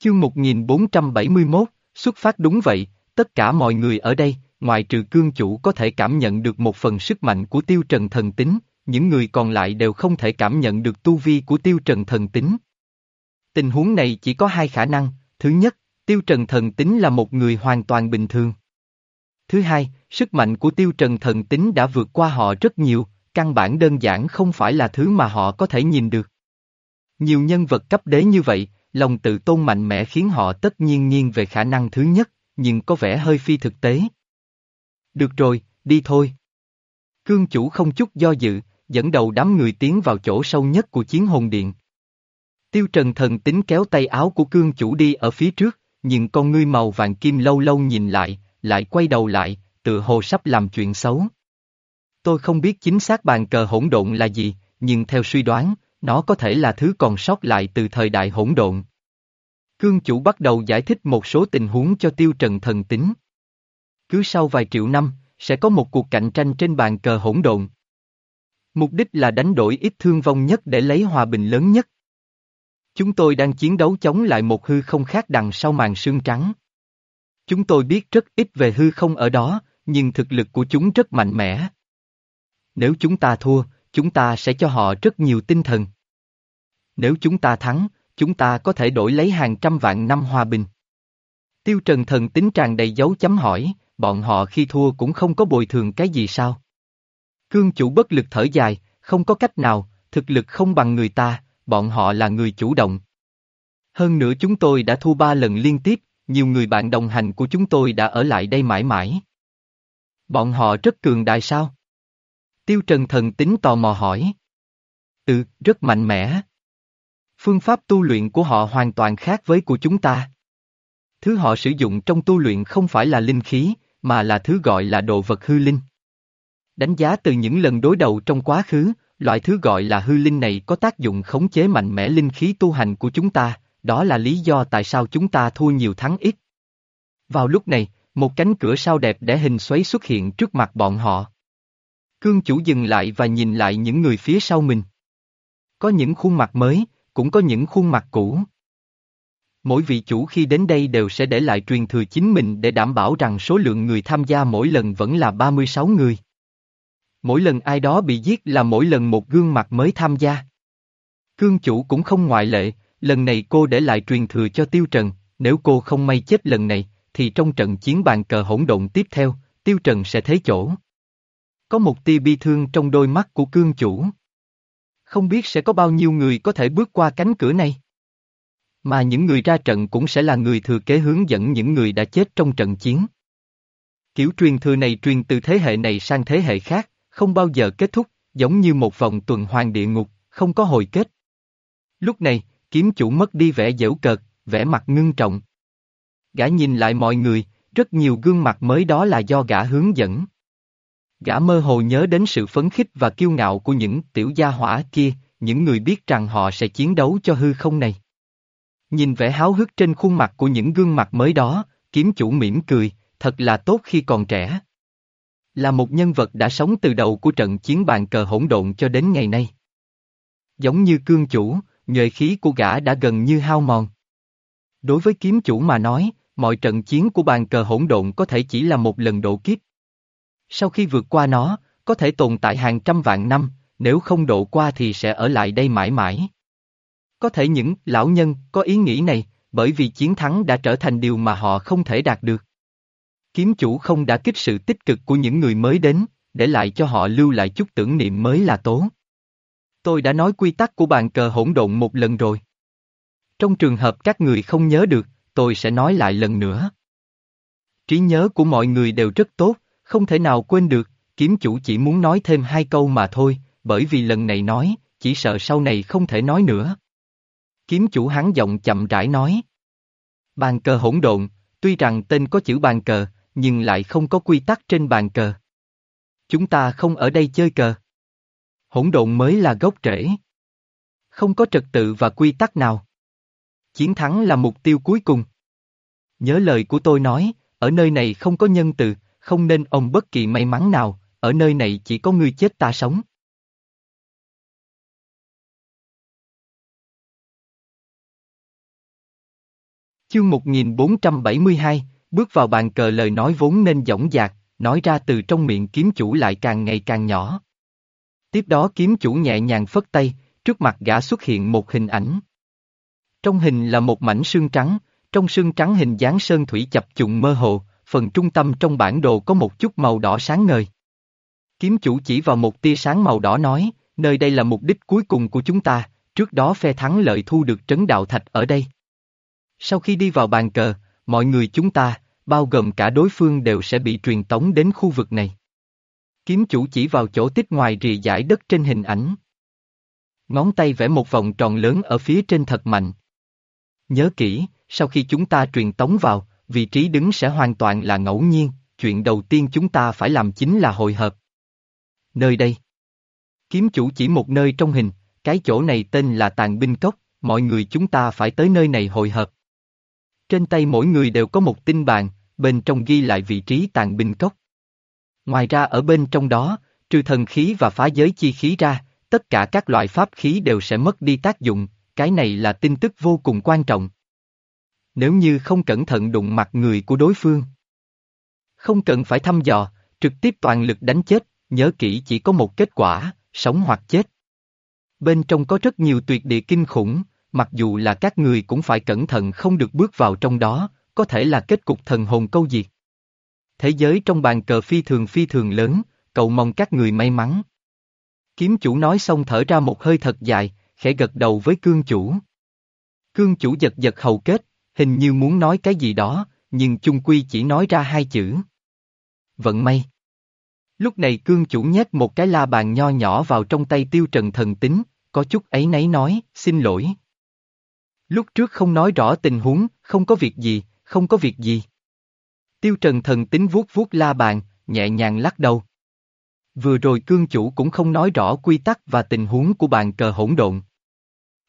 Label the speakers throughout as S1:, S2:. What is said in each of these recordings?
S1: Chương 1471, xuất phát đúng vậy, tất cả mọi người ở đây, ngoài trừ cương chủ có thể cảm nhận được một phần sức mạnh của tiêu trần thần tính, những người còn lại đều không thể cảm nhận được tu vi của tiêu trần thần tính. Tình huống này chỉ có hai khả năng, thứ nhất, tiêu trần thần tính là một người hoàn toàn bình thường. Thứ hai, sức mạnh của tiêu trần thần tính đã vượt qua họ rất nhiều, căn bản đơn giản không phải là thứ mà họ có thể nhìn được. Nhiều nhân vật cấp đế như vậy, lòng tự tôn mạnh mẽ khiến họ tất nhiên nghiêng về khả năng thứ nhất, nhưng có vẻ hơi phi thực tế. Được rồi, đi thôi. Cương chủ không chút do dự, dẫn đầu đám người tiến vào chỗ sâu nhất của chiến hồn điện. Tiêu Trần thần tính kéo tay áo của cương chủ đi ở phía trước, nhưng con ngươi màu vàng kim lâu lâu nhìn lại, lại quay đầu lại, tự hồ sắp làm chuyện xấu. Tôi không biết chính xác bàn cờ hỗn độn là gì, nhưng theo suy đoán, nó có thể là thứ còn sót lại từ thời đại hỗn độn. Cương chủ bắt đầu giải thích một số tình huống cho tiêu trần thần tính. Cứ sau vài triệu năm, sẽ có một cuộc cạnh tranh trên bàn cờ hỗn độn. Mục đích là đánh đổi ít thương vong nhất để lấy hòa bình lớn nhất. Chúng tôi đang chiến đấu chống lại một hư không khác đằng sau màn sương trắng. Chúng tôi biết rất ít về hư không ở đó, nhưng thực lực của chúng rất mạnh mẽ. Nếu chúng ta thua, chúng ta sẽ cho họ rất nhiều tinh thần. Nếu chúng ta thắng, chúng ta có thể đổi lấy hàng trăm vạn năm hòa bình. Tiêu Trần thần tính tràn đầy dấu chấm hỏi, bọn họ khi thua cũng không có bồi thường cái gì sao? Cương chủ bất lực thở dài, không có cách nào, thực lực không bằng người ta, bọn họ là người chủ động. Hơn nữa chúng tôi đã thua ba lần liên tiếp, nhiều người bạn đồng hành của chúng tôi đã ở lại đây mãi mãi. Bọn họ rất cường đại sao? Tiêu Trần thần tính tò mò hỏi. Ừ, rất mạnh mẽ. Phương pháp tu luyện của họ hoàn toàn khác với của chúng ta. Thứ họ sử dụng trong tu luyện không phải là linh khí, mà là thứ gọi là đồ vật hư linh. Đánh giá từ những lần đối đầu trong quá khứ, loại thứ gọi là hư linh này có tác dụng khống chế mạnh mẽ linh khí tu hành của chúng ta, đó là lý do tại sao chúng ta thua nhiều thắng ít. Vào lúc này, một cánh cửa sao đẹp để hình xoáy xuất hiện trước mặt bọn họ. Cương chủ dừng lại và nhìn lại những người phía sau mình. Có những khuôn mặt mới, cũng có những khuôn mặt cũ. Mỗi vị chủ khi đến đây đều sẽ để lại truyền thừa chính mình để đảm bảo rằng số lượng người tham gia mỗi lần vẫn là 36 người. Mỗi lần ai đó bị giết là mỗi lần một gương mặt mới tham gia. Cương chủ cũng không ngoại lệ, lần này cô để lại truyền thừa cho Tiêu Trần, nếu cô không may chết lần này, thì trong trận chiến bàn cờ hỗn độn tiếp theo, Tiêu Trần sẽ thế chỗ. Có một tia bi thương trong đôi mắt của cương chủ. Không biết sẽ có bao nhiêu người có thể bước qua cánh cửa này. Mà những người ra trận cũng sẽ là người thừa kế hướng dẫn những người đã chết trong trận chiến. Kiểu truyền thừa này truyền từ thế hệ này sang thế hệ khác, không bao giờ kết thúc, giống như một vòng tuần hoàn địa ngục, không có hồi kết. Lúc này, kiếm chủ mất đi vẻ dễu cợt, vẻ mặt ngưng trọng. Gã nhìn lại mọi người, rất nhiều gương mặt mới đó là do gã hướng dẫn. Gã mơ hồ nhớ đến sự phấn khích và kiêu ngạo của những tiểu gia hỏa kia, những người biết rằng họ sẽ chiến đấu cho hư không này. Nhìn vẻ háo hức trên khuôn mặt của những gương mặt mới đó, kiếm chủ mỉm cười, thật là tốt khi còn trẻ. Là một nhân vật đã sống từ đầu của trận chiến bàn cờ hỗn độn cho đến ngày nay. Giống như cương chủ, nhuệ khí của gã đã gần như hao mòn. Đối với kiếm chủ mà nói, mọi trận chiến của bàn cờ hỗn độn có thể chỉ là một lần độ kiếp. Sau khi vượt qua nó, có thể tồn tại hàng trăm vạn năm, nếu không độ qua thì sẽ ở lại đây mãi mãi. Có thể những lão nhân có ý nghĩ này, bởi vì chiến thắng đã trở thành điều mà họ không thể đạt được. Kiếm chủ không đã kích sự tích cực của những người mới đến, để lại cho họ lưu lại chút tưởng niệm mới là tố. Tôi đã nói quy tắc của bàn cờ hỗn độn một lần rồi. Trong trường hợp các người không nhớ được, tôi sẽ nói lại lần nữa. Trí nhớ của mọi người đều rất tốt, không thể nào quên được, kiếm chủ chỉ muốn nói thêm hai câu mà thôi, bởi vì lần này nói, chỉ sợ sau này không thể nói nữa. Kiếm chủ hắn giọng chậm rãi nói. Bàn cờ hỗn độn, tuy rằng tên có chữ bàn cờ, nhưng lại không có quy tắc trên bàn cờ. Chúng ta không ở đây chơi cờ. Hỗn độn mới là gốc rễ. Không có trật tự và quy tắc nào. Chiến thắng là mục tiêu cuối cùng. Nhớ lời của tôi nói, ở nơi này không có nhân từ, không nên ông bất kỳ may mắn nào, ở nơi này chỉ có ngươi chết ta sống. Chương 1472, bước vào bàn cờ lời nói vốn nên dõng dạc, nói ra từ trong miệng kiếm chủ lại càng ngày càng nhỏ. Tiếp đó kiếm chủ nhẹ nhàng phất tay, trước mặt gã xuất hiện một hình ảnh. Trong hình là một mảnh sương trắng, trong sương trắng hình dáng sơn thủy chập trùng mơ hồ, phần trung tâm trong bản đồ có một chút màu đỏ sáng ngời. Kiếm chủ chỉ vào một tia sáng màu đỏ nói, nơi đây là mục đích cuối cùng của chúng ta, trước đó phe thắng lợi thu được trấn đạo thạch ở đây. Sau khi đi vào bàn cờ, mọi người chúng ta, bao gồm cả đối phương đều sẽ bị truyền tống đến khu vực này. Kiếm chủ chỉ vào chỗ tích ngoài rìa giải đất trên hình ảnh. Ngón tay vẽ một vòng tròn lớn ở phía trên thật mạnh. Nhớ kỹ, sau khi chúng ta truyền tống vào, vị trí đứng sẽ hoàn toàn là ngẫu nhiên, chuyện đầu tiên chúng ta phải làm chính là hồi hợp. Nơi đây. Kiếm chủ chỉ một nơi trong hình, cái chỗ này tên là tàn binh cốc, mọi người chúng ta phải tới nơi này hồi hợp. Trên tay mỗi người đều có một tinh bàn, bên trong ghi lại vị trí tàn binh cốc. Ngoài ra ở bên trong đó, trừ thần khí và phá giới chi khí ra, tất cả các loại pháp khí đều sẽ mất đi tác dụng, cái này là tin tức vô cùng quan trọng. Nếu như không cẩn thận đụng mặt người của đối phương. Không cần phải thăm dò, trực tiếp toàn lực đánh chết, nhớ kỹ chỉ có một kết quả, sống hoặc chết. Bên trong có rất nhiều tuyệt địa kinh khủng, mặc dù là các người cũng phải cẩn thận không được bước vào trong đó, có thể là kết cục thần hồn câu diệt. Thế giới trong bàn cờ phi thường phi thường lớn, cầu mong các người may mắn. Kiếm chủ nói xong thở ra một hơi thật dài, khẽ gật đầu với cương chủ. Cương chủ giật giật hầu kết, hình như muốn nói cái gì đó, nhưng chung quy chỉ nói ra hai chữ. Vận may. Lúc này cương chủ nhét một cái la bàn nho nhỏ vào trong tay tiêu trần thần tính, có chút ấy nấy nói, xin lỗi. Lúc trước không nói rõ tình huống, không có việc gì, không có việc gì. Tiêu trần thần tính vuốt vuốt la bàn, nhẹ nhàng lắc đầu. Vừa rồi cương chủ cũng không nói rõ quy tắc và tình huống của bàn cờ hỗn độn.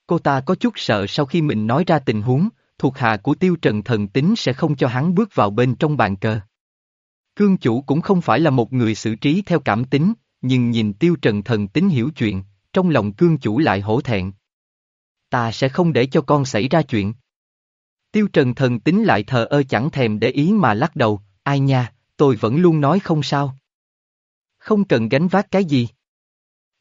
S1: Cô ta có chút sợ sau khi mình nói ra tình huống, thuộc hạ của tiêu trần thần tính sẽ không cho hắn bước vào bên trong bàn cờ. Cương chủ cũng không phải là một người xử trí theo cảm tính, nhưng nhìn tiêu trần thần tính hiểu chuyện, trong lòng cương chủ lại hổ thẹn. Ta sẽ không để cho con xảy ra chuyện. Tiêu trần thần tính lại thờ ơ chẳng thèm để ý mà lắc đầu, ai nha, tôi vẫn luôn nói không sao. Không cần gánh vác cái gì.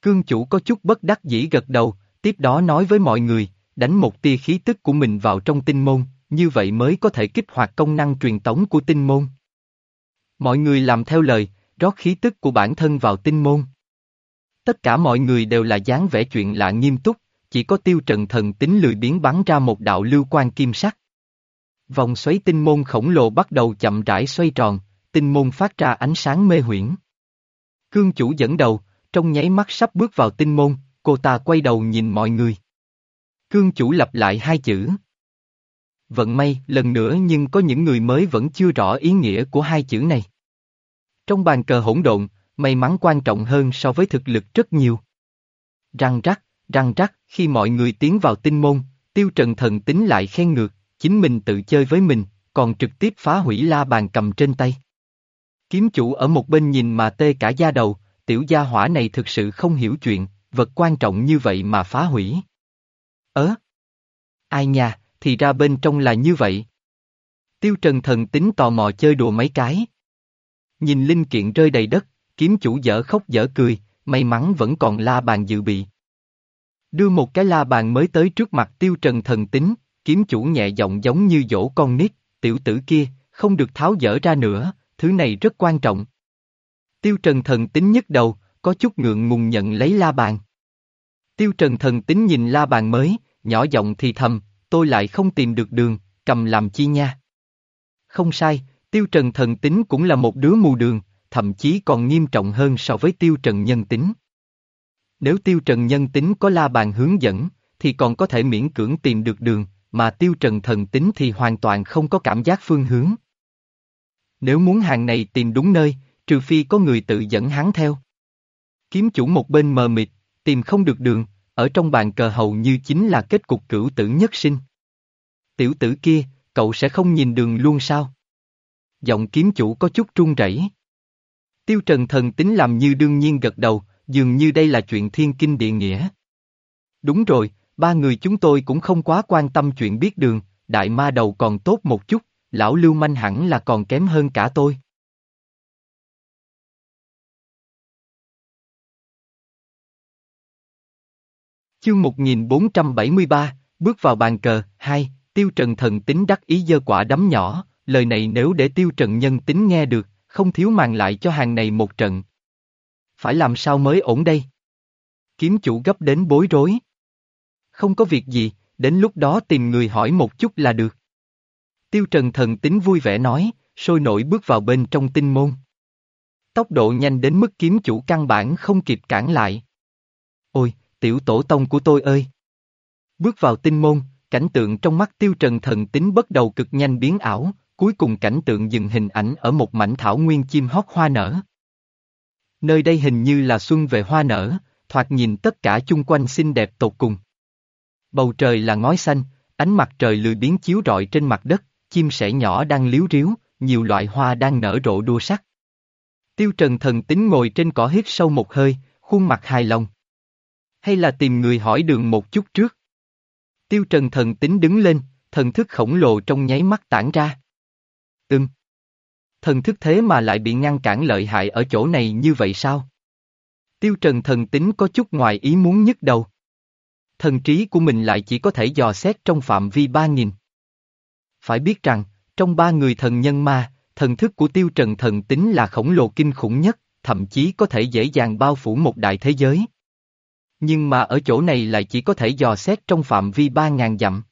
S1: Cương chủ có chút bất đắc dĩ gật đầu, tiếp đó nói với mọi người, đánh một tia khí tức của mình vào trong tinh môn, như vậy mới có thể kích hoạt công năng truyền tống của tinh môn. Mọi người làm theo lời, rót khí tức của bản thân vào tinh môn. Tất cả mọi người đều là dáng vẻ chuyện lạ nghiêm túc, chỉ có tiêu trần thần tính lười biến bắn ra một đạo lưu quan kim sắc. Vòng xoáy tinh môn khổng lồ bắt đầu chậm rãi xoay tròn, tinh môn phát ra ánh sáng mê huyễn. Cương chủ dẫn đầu, trong nháy mắt sắp bước vào tinh môn, cô ta quay đầu nhìn mọi người. Cương chủ lặp lại hai chữ. Vận may, lần nữa nhưng có những người mới vẫn chưa rõ ý nghĩa của hai chữ này. Trong bàn cờ hỗn độn, may mắn quan trọng hơn so với thực lực rất nhiều. Răng rắc, răng rắc, khi mọi người tiến vào tinh môn, tiêu trần thần tính lại khen ngược, chính mình tự chơi với mình, còn trực tiếp phá hủy la bàn cầm trên tay. Kiếm chủ ở một bên nhìn mà tê cả da đầu, tiểu gia hỏa này thực sự không hiểu chuyện, vật quan trọng như vậy mà phá hủy. Ớ! Ai nha, thì ra bên trong là như vậy. Tiêu Trần thần tính tò mò chơi đùa mấy cái. Nhìn linh kiện rơi đầy đất, kiếm chủ dở khóc dở cười, may mắn vẫn còn la bàn dự bị. Đưa một cái la bàn mới tới trước mặt tiêu trần thần tính, kiếm chủ nhẹ giọng giống như dỗ con nít, tiểu tử kia, không được tháo dở ra nữa, thứ này rất quan trọng. Tiêu trần thần tính nhức đầu, có chút ngượng ngùng nhận lấy la bàn. Tiêu trần thần tính nhìn la bàn mới, nhỏ giọng thì thầm, tôi lại không tìm được đường, cầm làm chi nha. Không sai, tiêu trần thần tính cũng là một đứa mù đường, thậm chí còn nghiêm trọng hơn so với tiêu trần nhân tính. Nếu tiêu trần nhân tính có la bàn hướng dẫn, thì còn có thể miễn cưỡng tìm được đường, mà tiêu trần thần tính thì hoàn toàn không có cảm giác phương hướng. Nếu muốn hàng này tìm đúng nơi, trừ phi có người tự dẫn hắn theo. Kiếm chủ một bên mờ mịt, tìm không được đường, ở trong bàn cờ hầu như chính là kết cục cửu tử nhất sinh. Tiểu tử kia, cậu sẽ không nhìn đường luôn sao? Giọng kiếm chủ có chút trung rẩy. Tiêu trần thần tính làm như đương nhiên gật đầu, dường như đây là chuyện thiên kinh địa nghĩa. Đúng rồi, ba người chúng tôi cũng không quá quan tâm chuyện biết đường, đại ma đầu còn tốt một chút, lão lưu manh hẳn là còn kém hơn cả tôi. Chương 1473, bước vào bàn cờ, hai, tiêu trần thần tính đắc ý dơ quả đấm nhỏ, lời này nếu để tiêu trần nhân tính nghe được, không thiếu màng lại cho hàng này một trận. Phải làm sao mới ổn đây? Kiếm chủ gấp đến bối rối. Không có việc gì, đến lúc đó tìm người hỏi một chút là được. Tiêu Trần thần tính vui vẻ nói, sôi nổi bước vào bên trong tinh môn. Tốc độ nhanh đến mức kiếm chủ căn bản không kịp cản lại. Ôi, tiểu tổ tông của tôi ơi! Bước vào tinh môn, cảnh tượng trong mắt tiêu trần thần tính bắt đầu cực nhanh biến ảo, cuối cùng cảnh tượng dừng hình ảnh ở một mảnh thảo nguyên chim hót hoa nở. Nơi đây hình như là xuân về hoa nở, thoạt nhìn tất cả chung quanh xinh đẹp tột cùng. Bầu trời là ngói xanh, ánh mặt trời lười biến chiếu rọi trên mặt đất, chim sẻ nhỏ đang liếu riếu, nhiều loại hoa đang nở rộ đua sắc. Tiêu Trần thần tính ngồi trên cỏ hít sâu một hơi, khuôn mặt hài lòng. Hay là tìm người hỏi đường một chút trước? Tiêu Trần thần tính đứng lên, thần thức khổng lồ trong nháy mắt tản ra. Ừm. Thần thức thế mà lại bị ngăn cản lợi hại ở chỗ này như vậy sao? Tiêu Trần thần tính có chút ngoài ý muốn nhức đầu. Thần trí của mình lại chỉ có thể dò xét trong phạm vi ba nghìn. Phải biết rằng, trong ba người thần nhân ma, thần thức của tiêu trần thần tính là khổng lồ kinh khủng nhất, thậm chí có thể dễ dàng bao phủ một đại thế giới. Nhưng mà ở chỗ này lại chỉ có thể dò xét trong phạm vi ba ngàn dặm.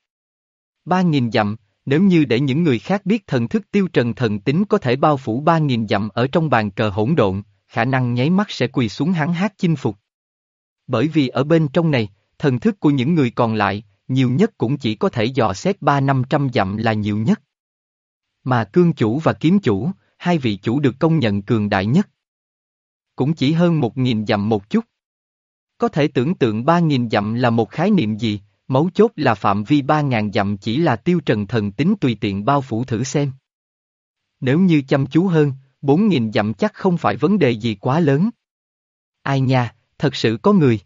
S1: Ba nghìn dặm, nếu như để những người khác biết thần thức tiêu trần thần tính có thể bao phủ ba nghìn dặm ở trong bàn cờ hỗn độn, khả năng nháy mắt sẽ quỳ xuống hắn hát chinh phục. Bởi vì ở bên trong này, thần thức của những người còn lại, nhiều nhất cũng chỉ có thể dò xét ba năm trăm dặm là nhiều nhất. Mà cương chủ và kiếm chủ, hai vị chủ được công nhận cường đại nhất. Cũng chỉ hơn một nghìn dặm một chút. Có thể tưởng tượng ba nghìn dặm là một khái niệm gì, mấu chốt là phạm vi ba ngàn dặm chỉ là tiêu trần thần tính tùy tiện bao phủ thử xem. Nếu như chăm chú hơn, bốn nghìn dặm chắc không phải vấn đề gì quá lớn. Ai nha, thật sự có người.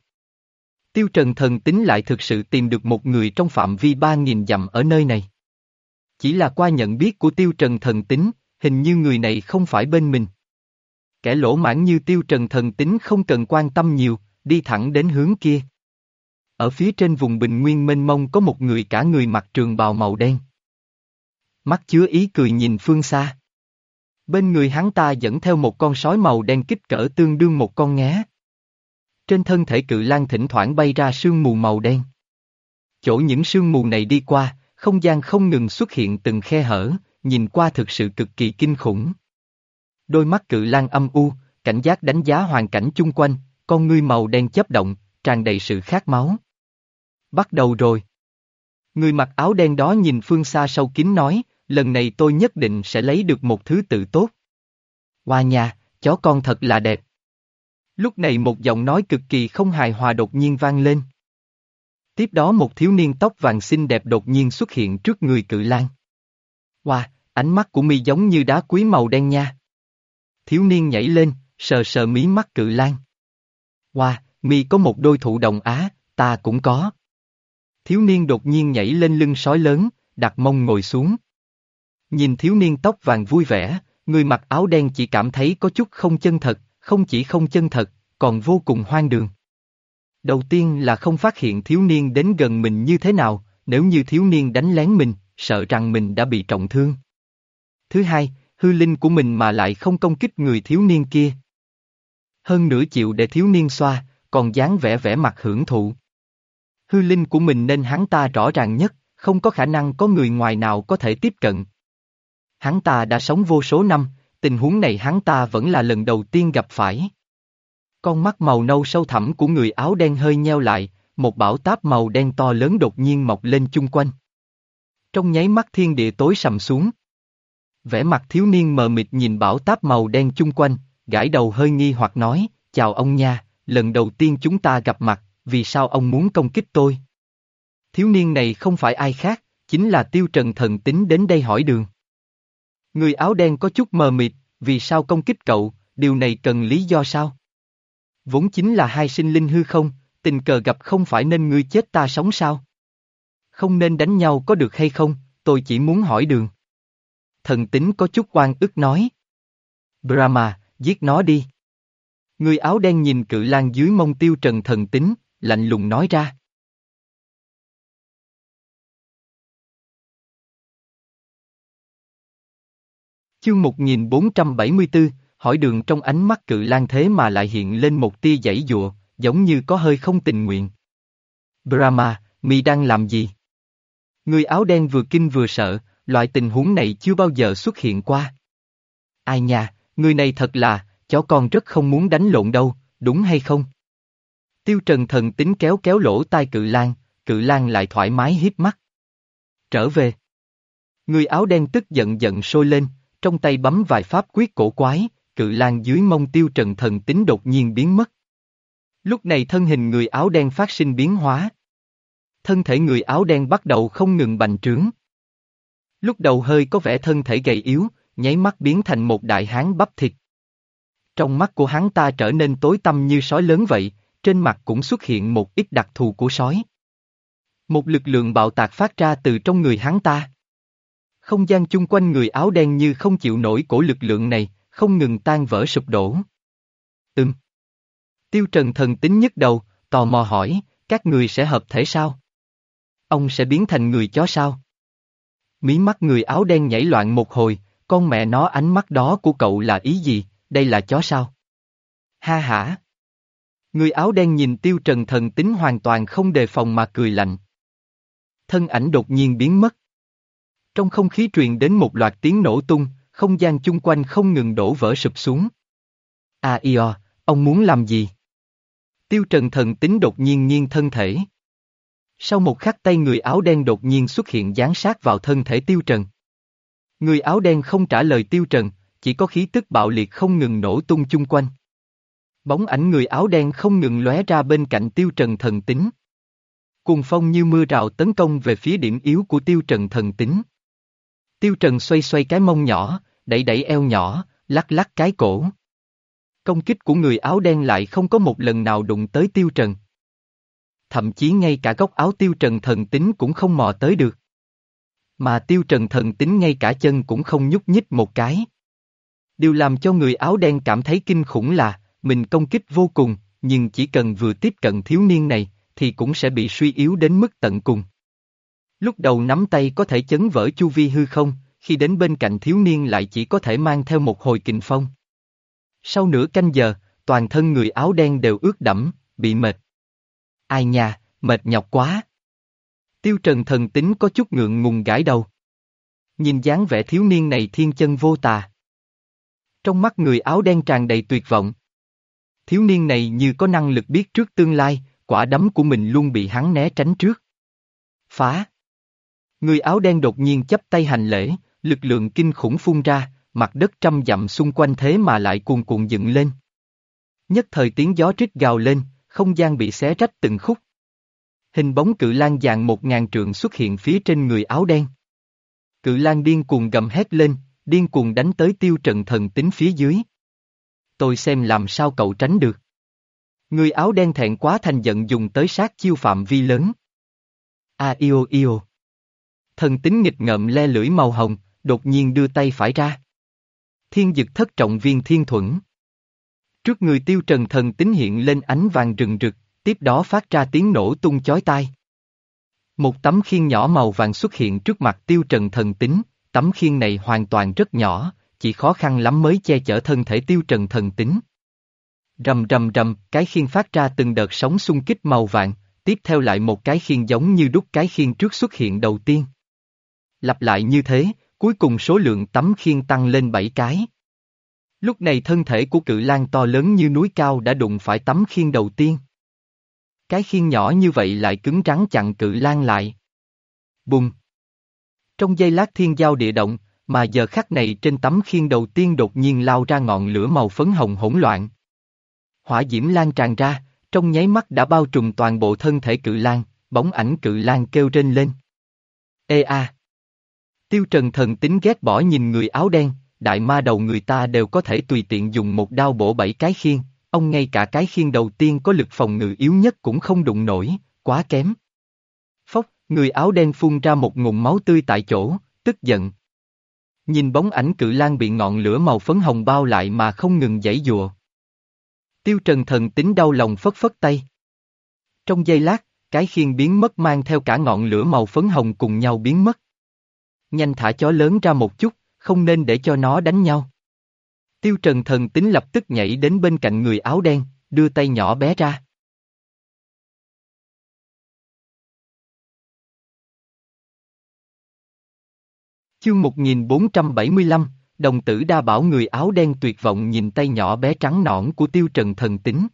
S1: Tiêu Trần thần tính lại thực sự tìm được một người trong phạm vi ba nghìn dặm ở nơi này. Chỉ là qua nhận biết của Tiêu Trần thần tính, hình như người này không phải bên mình. Kẻ lỗ mãn như Tiêu Trần thần tính không cần quan tâm nhiều, đi thẳng đến hướng kia. Ở phía trên vùng bình nguyên mênh mông có một người cả người mặc trường bào màu đen. Mắt chứa ý cười nhìn phương xa. Bên người hắn ta dẫn theo một con sói màu đen kích cỡ tương đương một con ngá. Trên thân thể cự lan thỉnh thoảng bay ra sương mù màu đen. Chỗ những sương mù này đi qua, không gian không ngừng xuất hiện từng khe hở, nhìn qua thực sự cực kỳ kinh khủng. Đôi mắt cự lan âm u, cảnh giác đánh giá hoàn cảnh chung quanh, con ngươi màu đen chấp động, tràn đầy sự khát máu. Bắt đầu rồi. Người mặc áo đen đó nhìn phương xa sâu kín nói, lần này tôi nhất định sẽ lấy được một thứ tự tốt. Hoa nhà, chó con thật là đẹp. Lúc này một giọng nói cực kỳ không hài hòa đột nhiên vang lên. Tiếp đó một thiếu niên tóc vàng xinh đẹp đột nhiên xuất hiện trước người cự lan. Wow, ánh mắt của mi giống như đá quý màu đen nha. Thiếu niên nhảy lên, sờ sờ mí mắt cự lan. Wow, mi có một đôi thụ đồng á, ta cũng có. Thiếu niên đột nhiên nhảy lên lưng sói lớn, đặt mông ngồi xuống. Nhìn thiếu niên tóc vàng vui vẻ, người mặc áo đen chỉ cảm thấy có chút không chân thật, không chỉ không chân thật, còn vô cùng hoang đường. Đầu tiên là không phát hiện thiếu niên đến gần mình như thế nào, nếu như thiếu niên đánh lén mình, sợ rằng mình đã bị trọng thương. Thứ hai, hư linh của mình mà lại không công kích người thiếu niên kia. Hơn nửa chịu để thiếu niên xoa, còn dáng vẻ vẻ mặt hưởng thụ. Hư linh của mình nên hắn ta rõ ràng nhất, không có khả năng có người ngoài nào có thể tiếp cận. Hắn ta đã sống vô số năm, tình huống này hắn ta vẫn là lần đầu tiên gặp phải. Con mắt màu nâu sâu thẳm của người áo đen hơi nheo lại, một bảo táp màu đen to lớn đột nhiên mọc lên chung quanh. Trong nháy mắt thiên địa tối sầm xuống. Vẻ mặt thiếu niên mờ mịt nhìn bảo táp màu đen chung quanh, gãi đầu hơi nghi hoặc nói, chào ông nha, lần đầu tiên chúng ta gặp mặt, vì sao ông muốn công kích tôi? Thiếu niên này không phải ai khác, chính là tiêu trần thần tính đến đây hỏi đường. Người áo đen có chút mờ mịt, vì sao công kích cậu, điều này cần lý do sao? Vốn chính là hai sinh linh hư không, tình cờ gặp không phải nên ngươi chết ta sống sao? Không nên đánh nhau có được hay không, tôi chỉ muốn hỏi đường. Thần tính có chút oan ức nói. Brahma, giết nó đi. Người áo đen nhìn cự Lan dưới mông tiêu trần thần tính, lạnh lùng nói ra. Chương 1474, hỏi đường trong ánh mắt cự Lan thế mà lại hiện lên một tia giãy dụa, giống như có hơi không tình nguyện. Brahma, mi đang làm gì? Người áo đen vừa kinh vừa sợ, loại tình huống này chưa bao giờ xuất hiện qua. Ai nha, người này thật là, chó con rất không muốn đánh lộn đâu, đúng hay không? Tiêu Trần thần tính kéo kéo lỗ tai cự lan, cự lan lại thoải mái hiếp mắt. Trở về. Người áo đen tức giận giận sôi lên, trong tay bấm vài pháp quyết cổ quái, cự lan dưới mông tiêu trần thần tính đột nhiên biến mất. Lúc này thân hình người áo đen phát sinh biến hóa. Thân thể người áo đen bắt đầu không ngừng bành trướng. Lúc đầu hơi có vẻ thân thể gầy yếu, nháy mắt biến thành một đại hán bắp thịt. Trong mắt của hắn ta trở nên tối tăm như sói lớn vậy, trên mặt cũng xuất hiện một ít đặc thù của sói. Một lực lượng bạo tạc phát ra từ trong người hắn ta. Không gian chung quanh người áo đen như không chịu nổi cổ lực lượng này, không ngừng tan vỡ sụp đổ. Ừm. Tiêu Trần thần tính nhất đầu, tò mò hỏi, các người sẽ hợp thể sao? Ông sẽ biến thành người chó sao? Mí mắt người áo đen nhảy loạn một hồi, con mẹ nó ánh mắt đó của cậu là ý gì, đây là chó sao? Ha hả! Người áo đen nhìn tiêu trần thần tính hoàn toàn không đề phòng mà cười lạnh. Thân ảnh đột nhiên biến mất. Trong không khí truyền đến một loạt tiếng nổ tung, không gian chung quanh không ngừng đổ vỡ sụp xuống. À io, ông muốn làm gì? Tiêu trần thần tính đột nhiên nghiêng thân thể. Sau một khắc tay người áo đen đột nhiên xuất hiện dán sát vào thân thể tiêu trần. Người áo đen không trả lời tiêu trần, chỉ có khí tức bạo liệt không ngừng nổ tung chung quanh. Bóng ảnh người áo đen không ngừng lóe ra bên cạnh tiêu trần thần tính. Cùng phong như mưa rào tấn công về phía điểm yếu của tiêu trần thần tính. Tiêu trần xoay xoay cái mông nhỏ, đẩy đẩy eo nhỏ, lắc lắc cái cổ. Công kích của người áo đen lại không có một lần nào đụng tới tiêu trần. Thậm chí ngay cả góc áo tiêu trần thần tính cũng không mò tới được. Mà tiêu trần thần tính ngay cả chân cũng không nhúc nhích một cái. Điều làm cho người áo đen cảm thấy kinh khủng là, mình công kích vô cùng, nhưng chỉ cần vừa tiếp cận thiếu niên này, thì cũng sẽ bị suy yếu đến mức tận cùng. Lúc đầu nắm tay có thể chấn vỡ chu vi hư không, khi đến bên cạnh thiếu niên lại chỉ có thể mang theo một hồi kình phong. Sau nửa canh giờ, toàn thân người áo đen đều ướt đẫm, bị mệt. Ai nha, mệt nhọc quá. Tiêu trần thần tính có chút ngượng ngùng gãi đầu. Nhìn dáng vẻ thiếu niên này thiên chân vô tà. Trong mắt người áo đen tràn đầy tuyệt vọng. Thiếu niên này như có năng lực biết trước tương lai, quả đấm của mình luôn bị hắn né tránh trước. Phá. Người áo đen đột nhiên chấp tay hành lễ, lực lượng kinh khủng phun ra, mặt đất trăm dặm xung quanh thế mà lại cuồn cuộn dựng lên. Nhất thời tiếng gió rít gào lên, không gian bị xé rách từng khúc. Hình bóng cự lan dạng một ngàn trượng xuất hiện phía trên người áo đen. Cự lan điên cuồng gầm hét lên, điên cuồng đánh tới tiêu trận thần tính phía dưới. Tôi xem làm sao cậu tránh được. Người áo đen thẹn quá thành giận dùng tới sát chiêu phạm vi lớn. A yêu yêu. Thần tính nghịch ngợm le lưỡi màu hồng, đột nhiên đưa tay phải ra. Thiên dực thất trọng viên thiên thuẫn. Trước người tiêu trần thần tính hiện lên ánh vàng rừng rực, tiếp đó phát ra tiếng nổ tung chói tai. Một tấm khiên nhỏ màu vàng xuất hiện trước mặt tiêu trần thần tính, tấm khiên này hoàn toàn rất nhỏ, chỉ khó khăn lắm mới che chở thân thể tiêu trần thần tính. Rầm rầm rầm, cái khiên phát ra từng đợt sóng xung kích màu vàng, tiếp theo lại một cái khiên giống như đúc cái khiên trước xuất hiện đầu tiên. Lặp lại như thế, cuối cùng số lượng tấm khiên tăng lên 7 cái. Lúc này thân thể của cự lan to lớn như núi cao đã đụng phải tấm khiên đầu tiên. Cái khiên nhỏ như vậy lại cứng rắn chặn cự lan lại. Bùng! Trong giây lát thiên giao địa động, mà giờ khắc này trên tấm khiên đầu tiên đột nhiên lao ra ngọn lửa màu phấn hồng hỗn loạn. Hỏa diễm lan tràn ra, trong nháy mắt đã bao trùm toàn bộ thân thể cự lan, bóng ảnh cự lan kêu rên lên. Ê a! Tiêu Trần thần tính ghét bỏ nhìn người áo đen, đại ma đầu người ta đều có thể tùy tiện dùng một đao bổ bảy cái khiên, ông ngay cả cái khiên đầu tiên có lực phòng ngự yếu nhất cũng không đụng nổi, quá kém. Phốc, Người áo đen phun ra một ngụm máu tươi tại chỗ, tức giận. Nhìn bóng ảnh cự lan bị ngọn lửa màu phấn hồng bao lại mà không ngừng giãy dùa. Tiêu Trần thần tính đau lòng phất phất tay. Trong giây lát, cái khiên biến mất mang theo cả ngọn lửa màu phấn hồng cùng nhau biến mất. Nhanh thả chó lớn ra một chút, không nên để cho nó đánh nhau. Tiêu Trần thần tính lập tức nhảy đến bên cạnh người áo đen, đưa tay nhỏ bé ra. Chương 1475, đồng tử đa bảo người áo đen tuyệt vọng nhìn tay nhỏ bé trắng nõn của tiêu trần thần tính.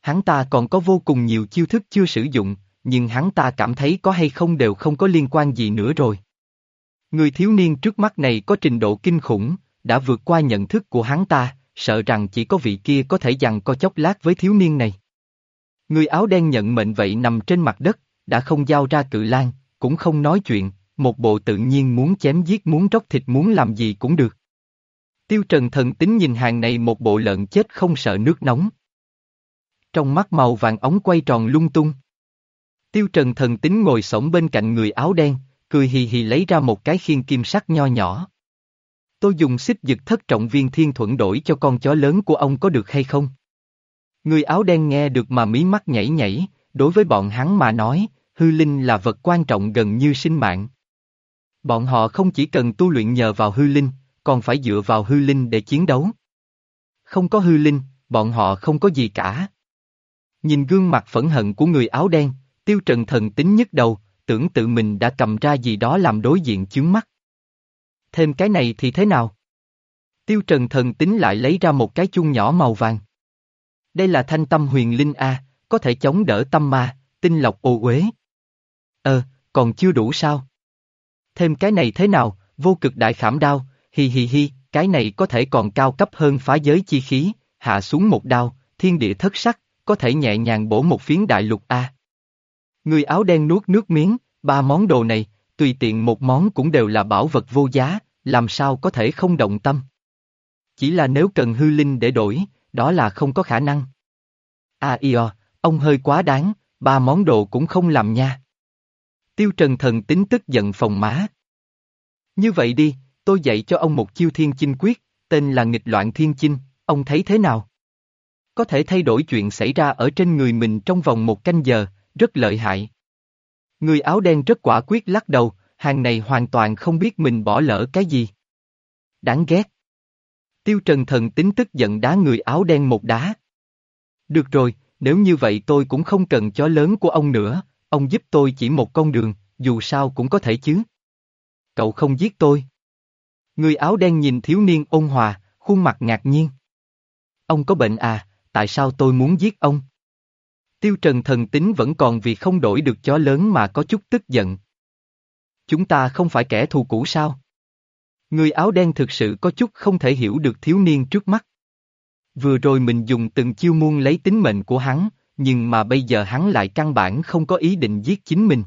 S1: Hắn ta còn có vô cùng nhiều chiêu thức chưa sử dụng, nhưng hắn ta cảm thấy có hay không đều không có liên quan gì nữa rồi. Người thiếu niên trước mắt này có trình độ kinh khủng, đã vượt qua nhận thức của hắn ta, sợ rằng chỉ có vị kia có thể dằn co chốc lát với thiếu niên này. Người áo đen nhận mệnh vậy nằm trên mặt đất, đã không giao ra cự lan, cũng không nói chuyện, một bộ tự nhiên muốn chém giết muốn róc thịt muốn làm gì cũng được. Tiêu Trần thần tính nhìn hàng này một bộ lợn chết không sợ nước nóng. Trong mắt màu vàng ống quay tròn lung tung. Tiêu Trần thần tính ngồi sổng bên cạnh người áo đen, cười hì hì lấy ra một cái khiên kim sắc nho nhỏ. Tôi dùng xích dực thất trọng viên thiên thuận đổi cho con chó lớn của ông có được hay không? Người áo đen nghe được mà mí mắt nhảy nhảy, đối với bọn hắn mà nói, hư linh là vật quan trọng gần như sinh mạng. Bọn họ không chỉ cần tu luyện nhờ vào hư linh, còn phải dựa vào hư linh để chiến đấu. Không có hư linh, bọn họ không có gì cả. Nhìn gương mặt phẫn hận của người áo đen, tiêu trần thần tính nhức đầu, tưởng tự mình đã cầm ra gì đó làm đối diện chướng mắt. Thêm cái này thì thế nào? Tiêu trần thần tính lại lấy ra một cái chung nhỏ màu vàng. Đây là thanh tâm huyền linh A, có thể chống đỡ tâm ma, tinh lọc ô uế. Ờ, còn chưa đủ sao? Thêm cái này thế nào, vô cực đại khảm đao, hi hi hi, cái này có thể còn cao cấp hơn phá giới chi khí, hạ xuống một đao, thiên địa thất sắc, có thể nhẹ nhàng bổ một phiến đại lục A. Người áo đen nuốt nước miếng, ba món đồ này, tùy tiện một món cũng đều là bảo vật vô giá, làm sao có thể không động tâm. Chỉ là nếu cần hư linh để đổi, đó là không có khả năng. À io, ông hơi quá đáng, ba món đồ cũng không làm nha. Tiêu Trần Thần tính tức giận phòng má. Như vậy đi, tôi dạy cho ông một chiêu thiên chinh quyết, tên là nghịch loạn thiên chinh, ông thấy thế nào? Có thể thay đổi chuyện xảy ra ở trên người mình trong vòng một canh giờ, rất lợi hại. Người áo đen rất quả quyết lắc đầu, hàng này hoàn toàn không biết mình bỏ lỡ cái gì. Đáng ghét. Tiêu Trần Thần tính tức giận đá người áo đen một đá. Được rồi, nếu như vậy tôi cũng không cần chó lớn của ông nữa, ông giúp tôi chỉ một con đường, dù sao cũng có thể chứ. Cậu không giết tôi. Người áo đen nhìn thiếu niên ôn hòa, khuôn mặt ngạc nhiên. Ông có bệnh à, tại sao tôi muốn giết ông? Tiêu Trần thần tính vẫn còn vì không đổi được chó lớn mà có chút tức giận. Chúng ta không phải kẻ thù cũ sao? Người áo đen thực sự có chút không thể hiểu được thiếu niên trước mắt. Vừa rồi mình dùng từng chiêu muôn lấy tính mệnh của hắn, nhưng mà bây giờ hắn lại căn bản không có ý định giết chính mình.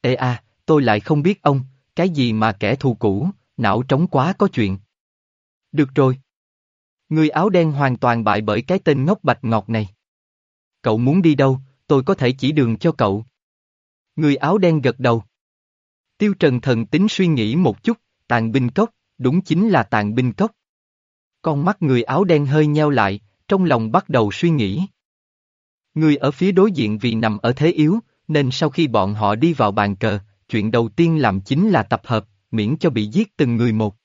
S1: Ê à, tôi lại không biết ông, cái gì mà kẻ thù cũ, não trống quá có chuyện. Được rồi. Người áo đen hoàn toàn bại bởi cái tên ngốc bạch ngọt này. Cậu muốn đi đâu, tôi có thể chỉ đường cho cậu. Người áo đen gật đầu. Tiêu Trần thần tính suy nghĩ một chút, tàn binh cốc, đúng chính là tàn binh cốc. Con mắt người áo đen hơi nheo lại, trong lòng bắt đầu suy nghĩ. Người ở phía đối diện vì nằm ở thế yếu, nên sau khi bọn họ đi vào bàn cờ, chuyện đầu tiên làm chính là tập hợp, miễn cho bị giết từng người một.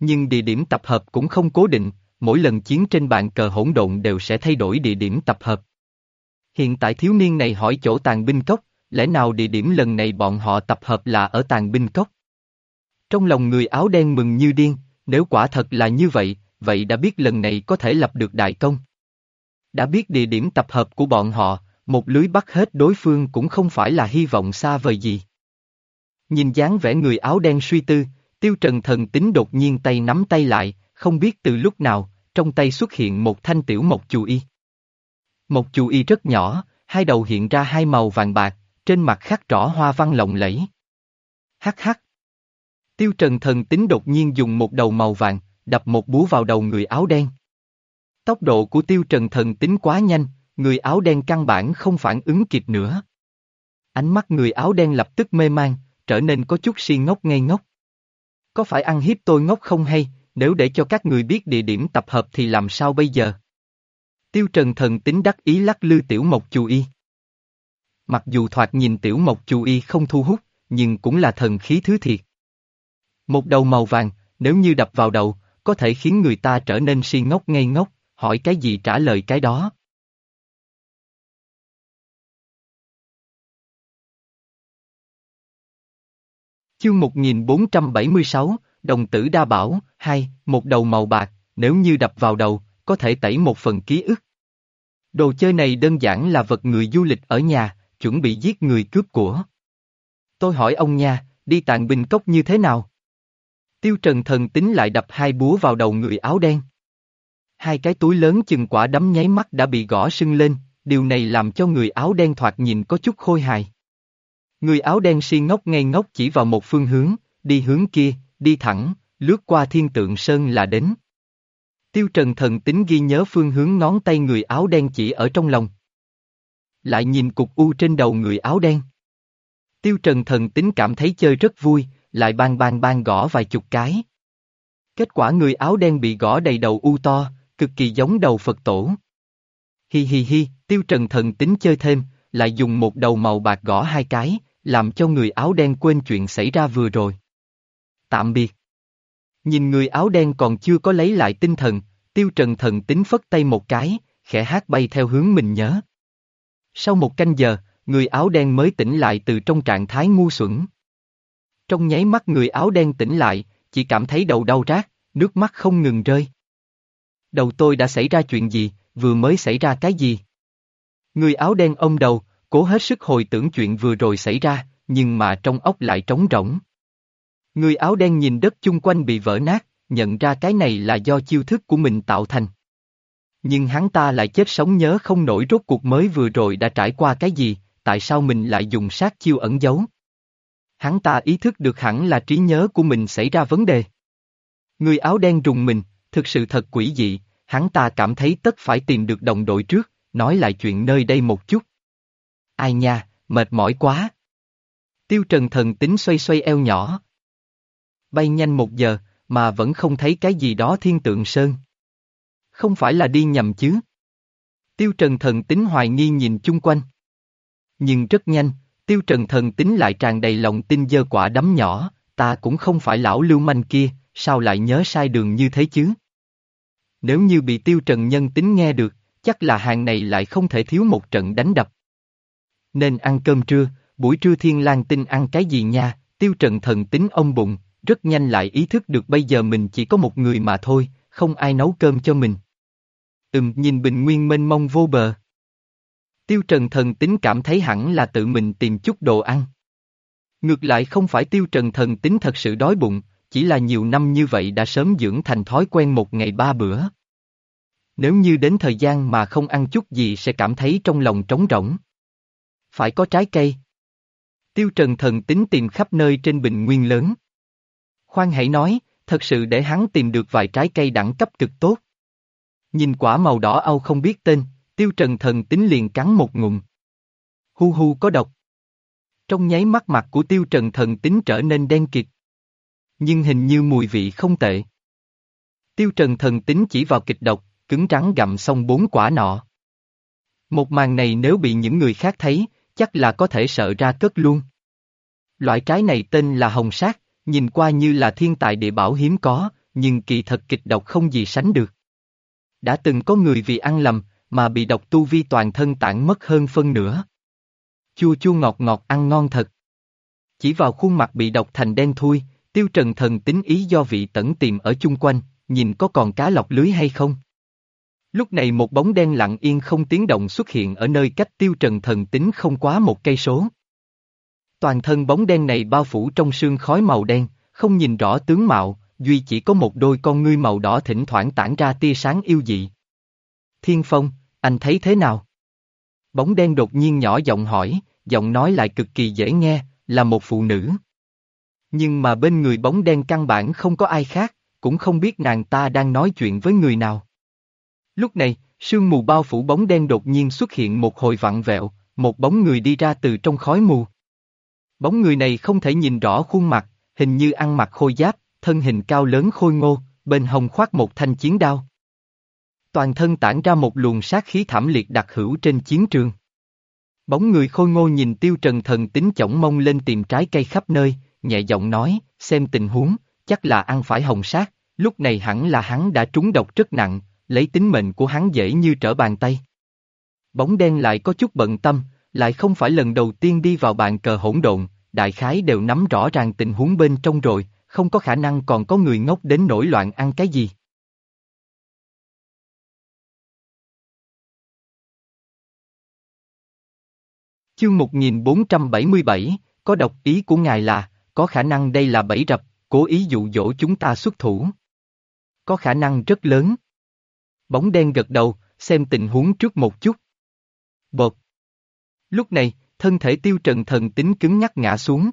S1: Nhưng địa điểm tập hợp cũng không cố định, mỗi lần chiến trên bàn cờ hỗn độn đều sẽ thay đổi địa điểm tập hợp. Hiện tại thiếu niên này hỏi chỗ tàn binh cốc, lẽ nào địa điểm lần này bọn họ tập hợp là ở tàn binh cốc? Trong lòng người áo đen mừng như điên, nếu quả thật là như vậy, vậy đã biết lần này có thể lập được đại công. Đã biết địa điểm tập hợp của bọn họ, một lưới bắt hết đối phương cũng không phải là hy vọng xa vời gì. Nhìn dáng vẻ người áo đen suy tư, tiêu trần thần tính đột nhiên tay nắm tay lại, không biết từ lúc nào, trong tay xuất hiện một thanh tiểu mộc chù y. Một chú y rất nhỏ, hai đầu hiện ra hai màu vàng bạc, trên mặt khắc rõ hoa văn lộng lẫy. Hắc hắc. Tiêu trần thần tính đột nhiên dùng một đầu màu vàng, đập một búa vào đầu người áo đen. Tốc độ của tiêu trần thần tính quá nhanh, người áo đen căn bản không phản ứng kịp nữa. Ánh mắt người áo đen lập tức mê man, trở nên có chút si ngốc ngây ngốc. Có phải ăn hiếp tôi ngốc không hay, nếu để cho các người biết địa điểm tập hợp thì làm sao bây giờ? Tiêu Trần thần tính đắc ý lắc lư Tiểu Mộc Chù Y. Mặc dù thoạt nhìn Tiểu Mộc Chù Y không thu hút, nhưng cũng là thần khí thứ thiệt. Một đầu màu vàng, nếu như đập vào đầu, có thể khiến người ta trở nên si ngốc ngây ngốc, hỏi cái gì trả lời cái đó. Chương 1476, Đồng tử đa bảo, hai, một đầu màu bạc, nếu như đập vào đầu, có thể tẩy một phần ký ức. Đồ chơi này đơn giản là vật người du lịch ở nhà, chuẩn bị giết người cướp của. Tôi hỏi ông nha, đi tàn bình cốc như thế nào? Tiêu Trần thần tính lại đập hai búa vào đầu người áo đen. Hai cái túi lớn chừng quả đấm nháy mắt đã bị gõ sưng lên, điều này làm cho người áo đen thoạt nhìn có chút khôi hài. Người áo đen si ngốc ngay ngốc chỉ vào một phương hướng, đi hướng kia, đi thẳng, lướt qua thiên tượng sơn là đến. Tiêu Trần thần tính ghi nhớ phương hướng ngón tay người áo đen chỉ ở trong lòng. Lại nhìn cục u trên đầu người áo đen. Tiêu Trần thần tính cảm thấy chơi rất vui, lại bang bang bang gõ vài chục cái. Kết quả người áo đen bị gõ đầy đầu u to, cực kỳ giống đầu Phật tổ. Hi hi hi, Tiêu Trần thần tính chơi thêm, lại dùng một đầu màu bạc gõ hai cái, làm cho người áo đen quên chuyện xảy ra vừa rồi. Tạm biệt. Nhìn người áo đen còn chưa có lấy lại tinh thần, tiêu trần thần tính phất tay một cái, khẽ hát bay theo hướng mình nhớ. Sau một canh giờ, người áo đen mới tỉnh lại từ trong trạng thái ngu xuẩn. Trong nháy mắt người áo đen tỉnh lại, chỉ cảm thấy đầu đau rát, nước mắt không ngừng rơi. Đầu tôi đã xảy ra chuyện gì, vừa mới xảy ra cái gì? Người áo đen ôm đầu, cố hết sức hồi tưởng chuyện vừa rồi xảy ra, nhưng mà trong ốc lại trống rỗng. Người áo đen nhìn đất chung quanh bị vỡ nát, nhận ra cái này là do chiêu thức của mình tạo thành. Nhưng hắn ta lại chết sống nhớ không nổi rốt cuộc mới vừa rồi đã trải qua cái gì, tại sao mình lại dùng sát chiêu ẩn giấu. Hắn ta ý thức được hẳn là trí nhớ của mình xảy ra vấn đề. Người áo đen rùng mình, thực sự thật quỷ dị, hắn ta cảm thấy tất phải tìm được đồng đội trước, nói lại chuyện nơi đây một chút. Ai nha, mệt mỏi quá. Tiêu Trần thần tính xoay xoay eo nhỏ. Bay nhanh một giờ, mà vẫn không thấy cái gì đó thiên tượng sơn. Không phải là đi nhầm chứ. Tiêu Trần thần tính hoài nghi nhìn chung quanh. Nhưng rất nhanh, Tiêu Trần thần tính lại tràn đầy lòng tin dơ quả đấm nhỏ, ta cũng không phải lão lưu manh kia, sao lại nhớ sai đường như thế chứ? Nếu như bị Tiêu Trần nhân tính nghe được, chắc là hàng này lại không thể thiếu một trận đánh đập. Nên ăn cơm trưa, buổi trưa Thiên Lang Tinh ăn cái gì nha, Tiêu Trần thần tính ông bụng, rất nhanh lại ý thức được bây giờ mình chỉ có một người mà thôi, không ai nấu cơm cho mình. Ừm, nhìn bình nguyên mênh mông vô bờ. Tiêu Trần thần tính cảm thấy hẳn là tự mình tìm chút đồ ăn. Ngược lại không phải Tiêu Trần thần tính thật sự đói bụng, chỉ là nhiều năm như vậy đã sớm dưỡng thành thói quen một ngày ba bữa. Nếu như đến thời gian mà không ăn chút gì sẽ cảm thấy trong lòng trống rỗng. Phải có trái cây. Tiêu Trần thần tính tìm khắp nơi trên bình nguyên lớn. Khoan hãy nói, thật sự để hắn tìm được vài trái cây đẳng cấp cực tốt. Nhìn quả màu đỏ âu không biết tên, tiêu trần thần tính liền cắn một ngụm. Hu hu có độc. Trong nháy mắt mặt của tiêu trần thần tính trở nên đen kịt. Nhưng hình như mùi vị không tệ. Tiêu trần thần tính chỉ vào kịch độc, cứng rắn gặm xong bốn quả nọ. Một màn này nếu bị những người khác thấy, chắc là có thể sợ ra cất luôn. Loại trái này tên là hồng sát, nhìn qua như là thiên tài địa bảo hiếm có, nhưng kỳ thật kịch độc không gì sánh được. Đã từng có người vì ăn lầm, mà bị độc tu vi toàn thân tản mất hơn phân nửa. Chua chua ngọt ngọt ăn ngon thật. Chỉ vào khuôn mặt bị độc thành đen thui, tiêu trần thần tính ý do vị tẩn tìm ở chung quanh, nhìn có còn cá lọc lưới hay không. Lúc này một bóng đen lặng yên không tiếng động xuất hiện ở nơi cách tiêu trần thần tính không quá một cây số. Toàn thân bóng đen này bao phủ trong sương khói màu đen, không nhìn rõ tướng mạo, duy chỉ có một đôi con ngươi màu đỏ thỉnh thoảng tản ra tia sáng yêu dị. Thiên Phong, anh thấy thế nào? Bóng đen đột nhiên nhỏ giọng hỏi, giọng nói lại cực kỳ dễ nghe, là một phụ nữ. Nhưng mà bên người bóng đen căn bản không có ai khác, cũng không biết nàng ta đang nói chuyện với người nào. Lúc này, sương mù bao phủ bóng đen đột nhiên xuất hiện một hồi vặn vẹo, một bóng người đi ra từ trong khói mù. Bóng người này không thể nhìn rõ khuôn mặt, hình như ăn mặc khôi giáp, thân hình cao lớn khôi ngô, bên hông khoác một thanh chiến đao. Toàn thân tản ra một luồng sát khí thảm liệt đặc hữu trên chiến trường. Bóng người khôi ngô nhìn tiêu trần thần tính chổng mông lên tìm trái cây khắp nơi, nhẹ giọng nói, xem tình huống, chắc là ăn phải hồng sát, lúc này hẳn là hắn đã trúng độc rất nặng, lấy tính mệnh của hắn dễ như trở bàn tay. Bóng đen lại có chút bận tâm, lại không phải lần đầu tiên đi vào bàn cờ hỗn độn, đại khái đều nắm rõ ràng tình huống bên trong rồi, không có khả năng còn có người ngốc đến nổi loạn ăn cái gì. Chương 1477, có độc ý của ngài là, có khả năng đây là bẫy rập, cố ý dụ dỗ chúng ta xuất thủ. Có khả năng rất lớn. Bóng đen gật đầu, xem tình huống trước một chút. Bột. Lúc này, thân thể tiêu trần thần tính cứng nhắc ngã xuống.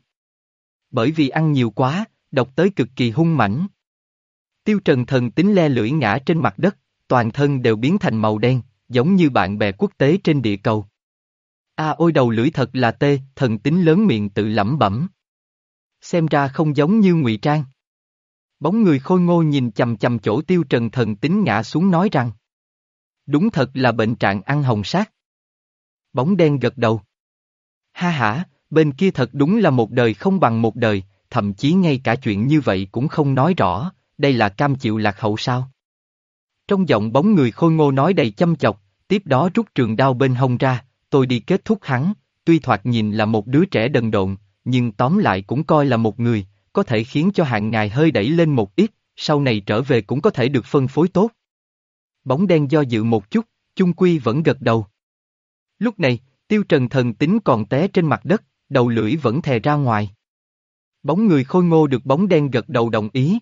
S1: Bởi vì ăn nhiều quá, độc tới cực kỳ hung mãnh. Tiêu trần thần tính le lưỡi ngã trên mặt đất, toàn thân đều biến thành màu đen, giống như bạn bè quốc tế trên địa cầu. A ôi đầu lưỡi thật là tê, thần tính lớn miệng tự lẩm bẩm. Xem ra không giống như ngụy trang. Bóng người khôi ngô nhìn chầm chầm chỗ tiêu trần thần tính ngã xuống nói rằng. Đúng thật là bệnh trạng ăn hồng sát. Bóng đen gật đầu. Ha ha, bên kia thật đúng là một đời không bằng một đời, thậm chí ngay cả chuyện như vậy cũng không nói rõ, đây là cam chịu lạc hậu sao. Trong giọng bóng người khôi ngô nói đầy chăm chọc, tiếp đó rút trường đao bên hông ra, tôi đi kết thúc hắn, tuy thoạt nhìn là một đứa trẻ đần độn, nhưng tóm lại cũng coi là một người, có thể khiến cho hạng ngài hơi đẩy lên một ít, sau này trở về cũng có thể được phân phối tốt. Bóng đen do dự một chút, chung quy vẫn gật đầu. Lúc này, tiêu trần thần tính còn té trên mặt đất, đầu lưỡi vẫn thè ra ngoài. Bóng người khôi ngô được bóng đen gật đầu đồng ý.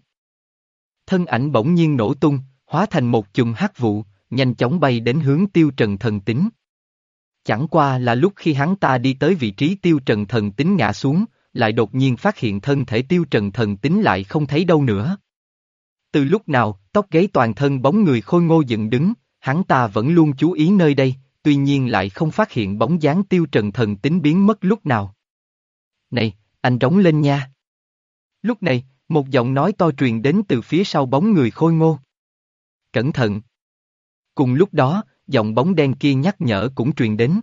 S1: Thân ảnh bỗng nhiên nổ tung, hóa thành một chùm hắc vụ, nhanh chóng bay đến hướng tiêu trần thần tính. Chẳng qua là lúc khi hắn ta đi tới vị trí tiêu trần thần tính ngã xuống, lại đột nhiên phát hiện thân thể tiêu trần thần tính lại không thấy đâu nữa. Từ lúc nào, tóc gáy toàn thân bóng người khôi ngô dựng đứng, hắn ta vẫn luôn chú ý nơi đây, tuy nhiên lại không phát hiện bóng dáng tiêu trần thần tính biến mất lúc nào. Này, anh đóng lên nha. Lúc này, một giọng nói to truyền đến từ phía sau bóng người khôi ngô. Cẩn thận. Cùng lúc đó, giọng bóng đen kia nhắc nhở cũng truyền đến.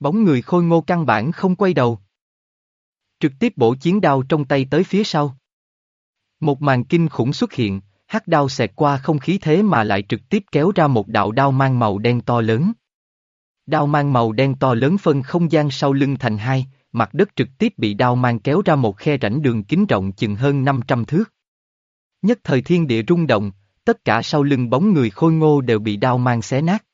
S1: Bóng người khôi ngô căn bản không quay đầu. Trực tiếp bổ chiến đao trong tay tới phía sau. Một màn kinh khủng xuất hiện, hắc đao xẹt qua không khí thế mà lại trực tiếp kéo ra một đạo đao mang màu đen to lớn. Đao mang màu đen to lớn phân không gian sau lưng thành hai, mặt đất trực tiếp bị đao mang kéo ra một khe rãnh đường kính rộng chừng hơn 500 thước. Nhất thời thiên địa rung động, tất cả sau lưng bóng người khôi ngô đều bị đao mang xé nát.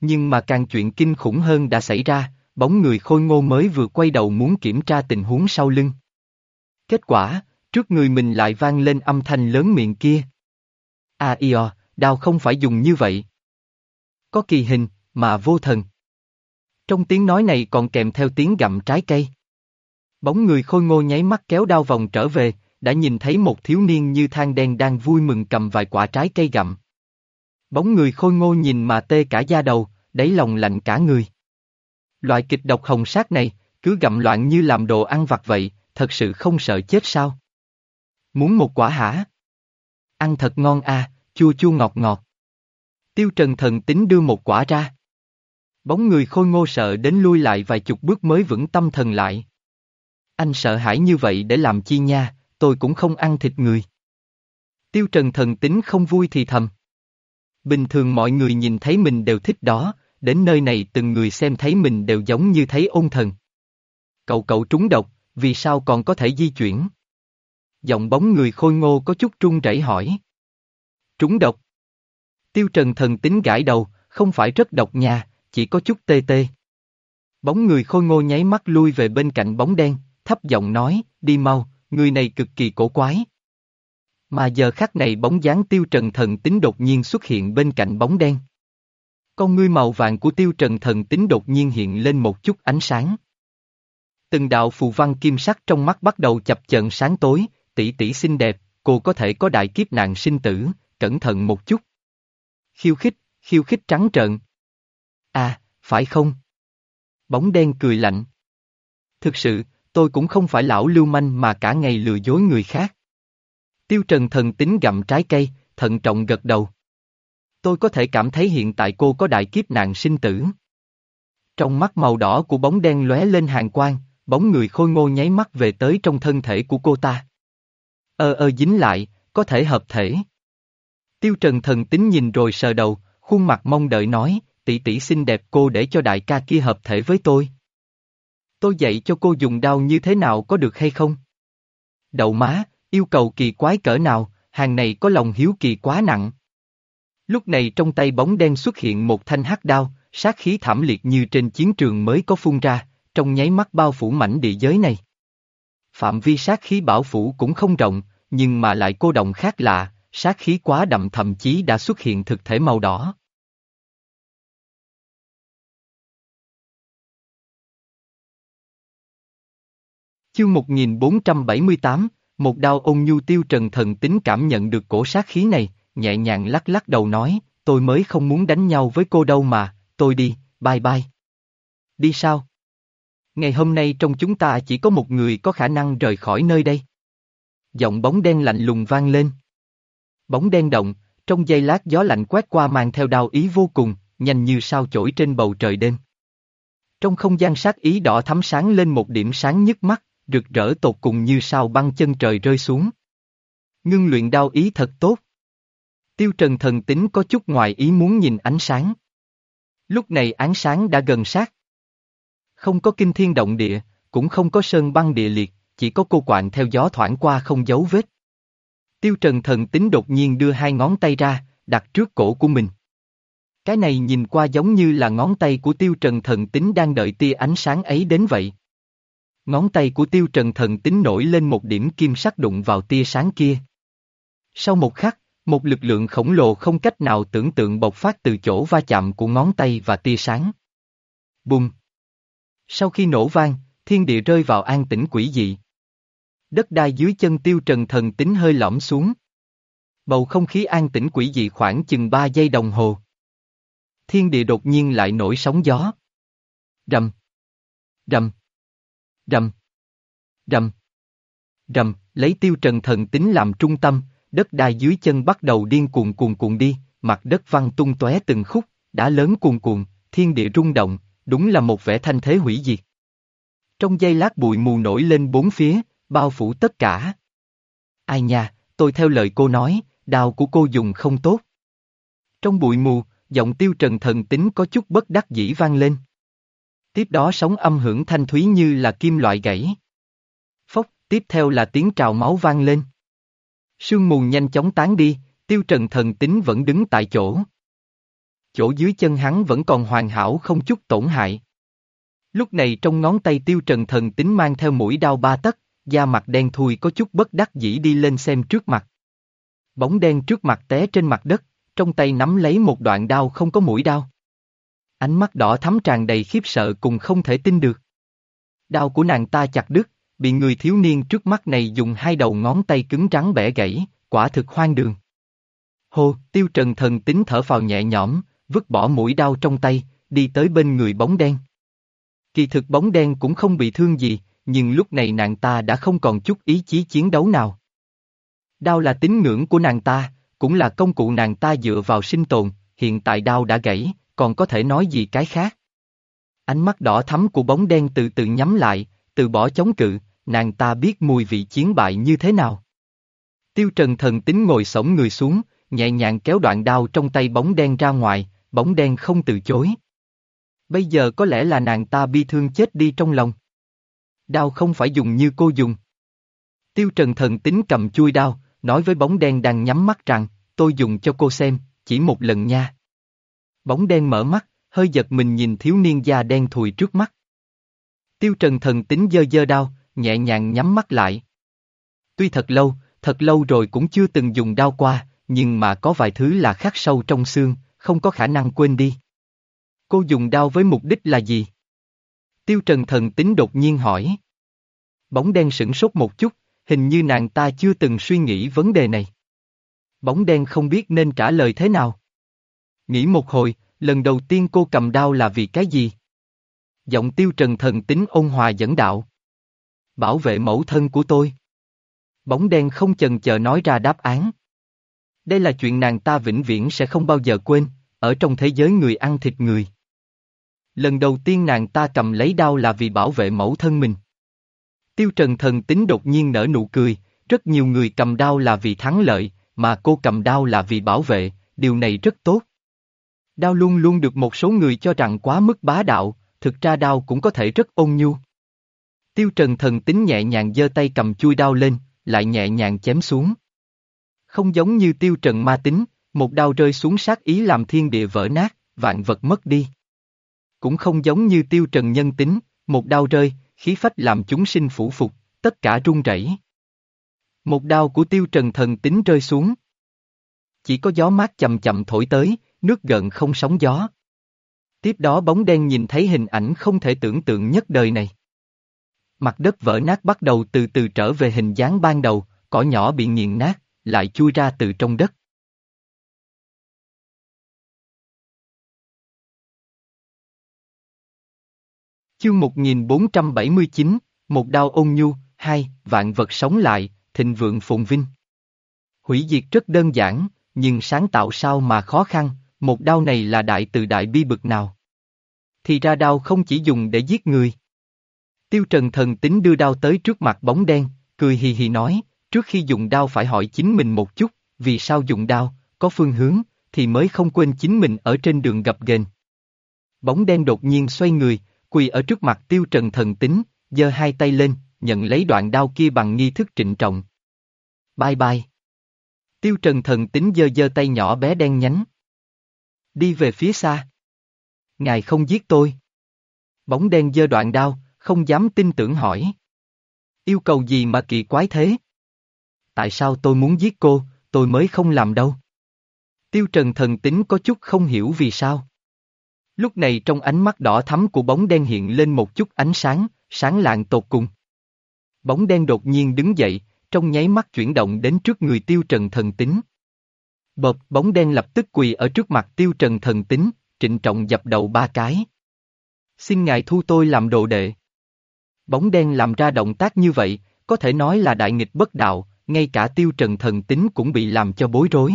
S1: Nhưng mà càng chuyện kinh khủng hơn đã xảy ra, bóng người khôi ngô mới vừa quay đầu muốn kiểm tra tình huống sau lưng. Kết quả, trước người mình lại vang lên âm thanh lớn miệng kia. À io, đao không phải dùng như vậy. Có kỳ hình, mà vô thần. Trong tiếng nói này còn kèm theo tiếng gặm trái cây. Bóng người khôi ngô nháy mắt kéo đao vòng trở về, đã nhìn thấy một thiếu niên như than đen đang vui mừng cầm vài quả trái cây gặm. Bóng người khôi ngô nhìn mà tê cả da đầu, đáy lòng lạnh cả người. Loại kịch độc hồng sát này, cứ gặm loạn như làm đồ ăn vặt vậy, thật sự không sợ chết sao? Muốn một quả hả? Ăn thật ngon à, chua chua ngọt ngọt. Tiêu Trần thần tính đưa một quả ra. Bóng người khôi ngô sợ đến lui lại vài chục bước mới vững tâm thần lại. Anh sợ hãi như vậy để làm chi nha, tôi cũng không ăn thịt người. Tiêu Trần thần tính không vui thì thầm. Bình thường mọi người nhìn thấy mình đều thích đó, đến nơi này từng người xem thấy mình đều giống như thấy ôn thần. Cậu cậu trúng độc, vì sao còn có thể di chuyển? Giọng bóng người khôi ngô có chút trung rẩy hỏi. Trúng độc. Tiêu trần thần tính gãi đầu, không phải rất độc nha, chỉ có chút tê tê. Bóng người khôi ngô nháy mắt lui về bên cạnh bóng đen, thấp giọng nói, đi mau, người này cực kỳ cổ quái. Mà giờ khắc này bóng dáng tiêu trần thần tính đột nhiên xuất hiện bên cạnh bóng đen. Con ngươi màu vàng của tiêu trần thần tính đột nhiên hiện lên một chút ánh sáng. Từng đạo phù văn kim sắc trong mắt bắt đầu chập chờn sáng tối, tỷ tỷ xinh đẹp, cô có thể có đại kiếp nạn sinh tử, cẩn thận một chút. Khiêu khích, khiêu khích trắng trợn. À, phải không? Bóng đen cười lạnh. Thực sự, tôi cũng không phải lão lưu manh mà cả ngày lừa dối người khác. Tiêu Trần thần tính gặm trái cây, thận trọng gật đầu. Tôi có thể cảm thấy hiện tại cô có đại kiếp nạn sinh tử. Trong mắt màu đỏ của bóng đen lóe lên hàng quang, bóng người khôi ngô nháy mắt về tới trong thân thể của cô ta. Ơ ơ dính lại, có thể hợp thể. Tiêu Trần thần tính nhìn rồi sờ đầu, khuôn mặt mong đợi nói, tỷ tỷ xinh đẹp cô để cho đại ca kia hợp thể với tôi. Tôi dạy cho cô dùng đao như thế nào có được hay không? Đậu má, yêu cầu kỳ quái cỡ nào, hàng này có lòng hiếu kỳ quá nặng. Lúc này trong tay bóng đen xuất hiện một thanh hắc đao, sát khí thảm liệt như trên chiến trường mới có phun ra, trong nháy mắt bao phủ mảnh địa giới này. Phạm vi sát khí bảo phủ cũng không rộng, nhưng mà lại cô động khác lạ, sát khí quá đậm thậm chí đã xuất hiện thực thể màu đỏ. Chương 1478, một đao ôn nhu tiêu trần thần tính cảm nhận được cổ sát khí này, nhẹ nhàng lắc lắc đầu nói, tôi mới không muốn đánh nhau với cô đâu mà, tôi đi, bye bye. Đi sao? Ngày hôm nay trong chúng ta chỉ có một người có khả năng rời khỏi nơi đây. Giọng bóng đen lạnh lùng vang lên. Bóng đen động, trong giây lát gió lạnh quét qua mang theo đao ý vô cùng, nhanh như sao chổi trên bầu trời đêm. Trong không gian sát ý đỏ thắm sáng lên một điểm sáng nhức mắt, rực rỡ tột cùng như sao băng chân trời rơi xuống. Ngưng luyện đao ý thật tốt. Tiêu trần thần tính có chút ngoài ý muốn nhìn ánh sáng. Lúc này ánh sáng đã gần sát. Không có kinh thiên động địa, cũng không có sơn băng địa liệt, chỉ có cô quạng theo gió thoảng qua không dấu vết. Tiêu trần thần tính đột nhiên đưa hai ngón tay ra, đặt trước cổ của mình. Cái này nhìn qua giống như là ngón tay của tiêu trần thần tính đang đợi tia ánh sáng ấy đến vậy. Ngón tay của tiêu trần thần tính nổi lên một điểm kim sắc đụng vào tia sáng kia. Sau một khắc, một lực lượng khổng lồ không cách nào tưởng tượng bộc phát từ chỗ va chạm của ngón tay và tia sáng. Bùng! Sau khi nổ vang, thiên địa rơi vào an tĩnh quỷ dị. Đất đai dưới chân tiêu trần thần tính hơi lõm xuống. Bầu không khí an tĩnh quỷ dị khoảng chừng 3 giây đồng hồ. Thiên địa đột nhiên lại nổi sóng gió. Rầm. Rầm. Rầm. Rầm. Rầm, lấy tiêu trần thần tính làm trung tâm, đất đai dưới chân bắt đầu điên cuồng cuồng cuồng đi, mặt đất văng tung tóe từng khúc, đã lớn cuồng cuồng, thiên địa rung động, đúng là một vẻ thanh thế hủy diệt. Trong giây lát bụi mù nổi lên bốn phía, bao phủ tất cả. Ai nha, tôi theo lời cô nói, đào của cô dùng không tốt. Trong bụi mù, giọng tiêu trần thần tính có chút bất đắc dĩ vang lên. Tiếp đó sóng âm hưởng thanh thúy như là kim loại gãy. Phốc, tiếp theo là tiếng trào máu vang lên. Sương mù nhanh chóng tán đi, tiêu trần thần tính vẫn đứng tại chỗ. Chỗ dưới chân hắn vẫn còn hoàn hảo không chút tổn hại. Lúc này trong ngón tay tiêu trần thần tính mang theo mũi đao ba tấc, da mặt đen thui có chút bất đắc dĩ đi lên xem trước mặt. Bóng đen trước mặt té trên mặt đất, trong tay nắm lấy một đoạn đao không có mũi đao. Ánh mắt đỏ thắm tràn đầy khiếp sợ cùng không thể tin được. Đau của nàng ta chặt đứt, bị người thiếu niên trước mắt này dùng hai đầu ngón tay cứng trắng bẻ gãy, quả thực hoang đường. Hô, tiêu trần thần tính thở phào nhẹ nhõm, vứt bỏ mũi đau trong tay, đi tới bên người bóng đen. Kỳ thực bóng đen cũng không bị thương gì, nhưng lúc này nàng ta đã không còn chút ý chí chiến đấu nào. Đao là tín ngưỡng của nàng ta, cũng là công cụ nàng ta dựa vào sinh tồn, hiện tại đao đã gãy, còn có thể nói gì cái khác. Ánh mắt đỏ thắm của bóng đen từ từ nhắm lại, từ bỏ chống cự, nàng ta biết mùi vị chiến bại như thế nào. Tiêu trần thần tính ngồi sổng người xuống, nhẹ nhàng kéo đoạn đao trong tay bóng đen ra ngoài, bóng đen không từ chối. Bây giờ có lẽ là nàng ta bi thương chết đi trong lòng. Đao không phải dùng như cô dùng. Tiêu trần thần tính cầm chui đao, nói với bóng đen đang nhắm mắt rằng, tôi dùng cho cô xem, chỉ một lần nha. Bóng đen mở mắt, hơi giật mình nhìn thiếu niên da đen thùi trước mắt. Tiêu trần thần tính dơ dơ đao, nhẹ nhàng nhắm mắt lại. Tuy thật lâu, thật lâu rồi cũng chưa từng dùng đao qua, nhưng mà có vài thứ là khắc sâu trong xương, không có khả năng quên đi. Cô dùng đao với mục đích là gì? Tiêu Trần thần tính đột nhiên hỏi. Bóng đen sửng sốt một chút, hình như nàng ta chưa từng suy nghĩ vấn đề này. Bóng đen không biết nên trả lời thế nào. Nghĩ một hồi, lần đầu tiên cô cầm đao là vì cái gì? Giọng tiêu trần thần tính ôn hòa dẫn đạo. Bảo vệ mẫu thân của tôi. Bóng đen không chần chờ nói ra đáp án. Đây là chuyện nàng ta vĩnh viễn sẽ không bao giờ quên, ở trong thế giới người ăn thịt người. Lần đầu tiên nàng ta cầm lấy đao là vì bảo vệ mẫu thân mình. Tiêu Trần thần tính đột nhiên nở nụ cười, rất nhiều người cầm đao là vì thắng lợi, mà cô cầm đao là vì bảo vệ, điều này rất tốt. Đao luôn luôn được một số người cho rằng quá mức bá đạo, thực ra đao cũng có thể rất ôn nhu. Tiêu Trần thần tính nhẹ nhàng giơ tay cầm chui đao lên, lại nhẹ nhàng chém xuống. Không giống như Tiêu Trần ma tính, một đao rơi xuống sát ý làm thiên địa vỡ nát, vạn vật mất đi. Cũng không giống như Tiêu Trần nhân tính, một đao rơi, khí phách làm chúng sinh phủ phục, tất cả run rẩy. Một đao của Tiêu Trần thần tính rơi xuống. Chỉ có gió mát chậm chậm thổi tới, nước gợn không sóng gió. Tiếp đó bóng đen nhìn thấy hình ảnh không thể tưởng tượng nhất đời này. Mặt đất vỡ nát bắt đầu từ từ trở về hình dáng ban đầu, cỏ nhỏ bị nghiền nát, lại chui ra từ trong đất. Chương 1479, một đao ôn nhu, hai, vạn vật sống lại, thịnh vượng phồn vinh. Hủy diệt rất đơn giản, nhưng sáng tạo sao mà khó khăn, một đao này là đại từ đại bi bực nào. Thì ra đao không chỉ dùng để giết người. Tiêu Trần thần tính đưa đao tới trước mặt bóng đen, cười hì hì nói, trước khi dùng đao phải hỏi chính mình một chút, vì sao dùng đao, có phương hướng, thì mới không quên chính mình ở trên đường gặp ghềnh. Bóng đen đột nhiên xoay người, quỳ ở trước mặt tiêu trần thần tính, giơ hai tay lên, nhận lấy đoạn đao kia bằng nghi thức trịnh trọng. Bye bye. Tiêu trần thần tính giơ giơ tay nhỏ bé đen nhánh. Đi về phía xa. Ngài không giết tôi. Bóng đen giơ đoạn đao, không dám tin tưởng hỏi. Yêu cầu gì mà kỳ quái thế? Tại sao tôi muốn giết cô, tôi mới không làm đâu. Tiêu trần thần tính có chút không hiểu vì sao. Lúc này trong ánh mắt đỏ thắm của bóng đen hiện lên một chút ánh sáng, sáng lạng tột cùng. Bóng đen đột nhiên đứng dậy, trong nháy mắt chuyển động đến trước người tiêu trần thần tính. Bộp, bóng đen lập tức quỳ ở trước mặt tiêu trần thần tính, trịnh trọng dập đầu ba cái. Xin ngài thu tôi làm đồ đệ. Bóng đen làm ra động tác như vậy, có thể nói là đại nghịch bất đạo, ngay cả tiêu trần thần tính cũng bị làm cho bối rối.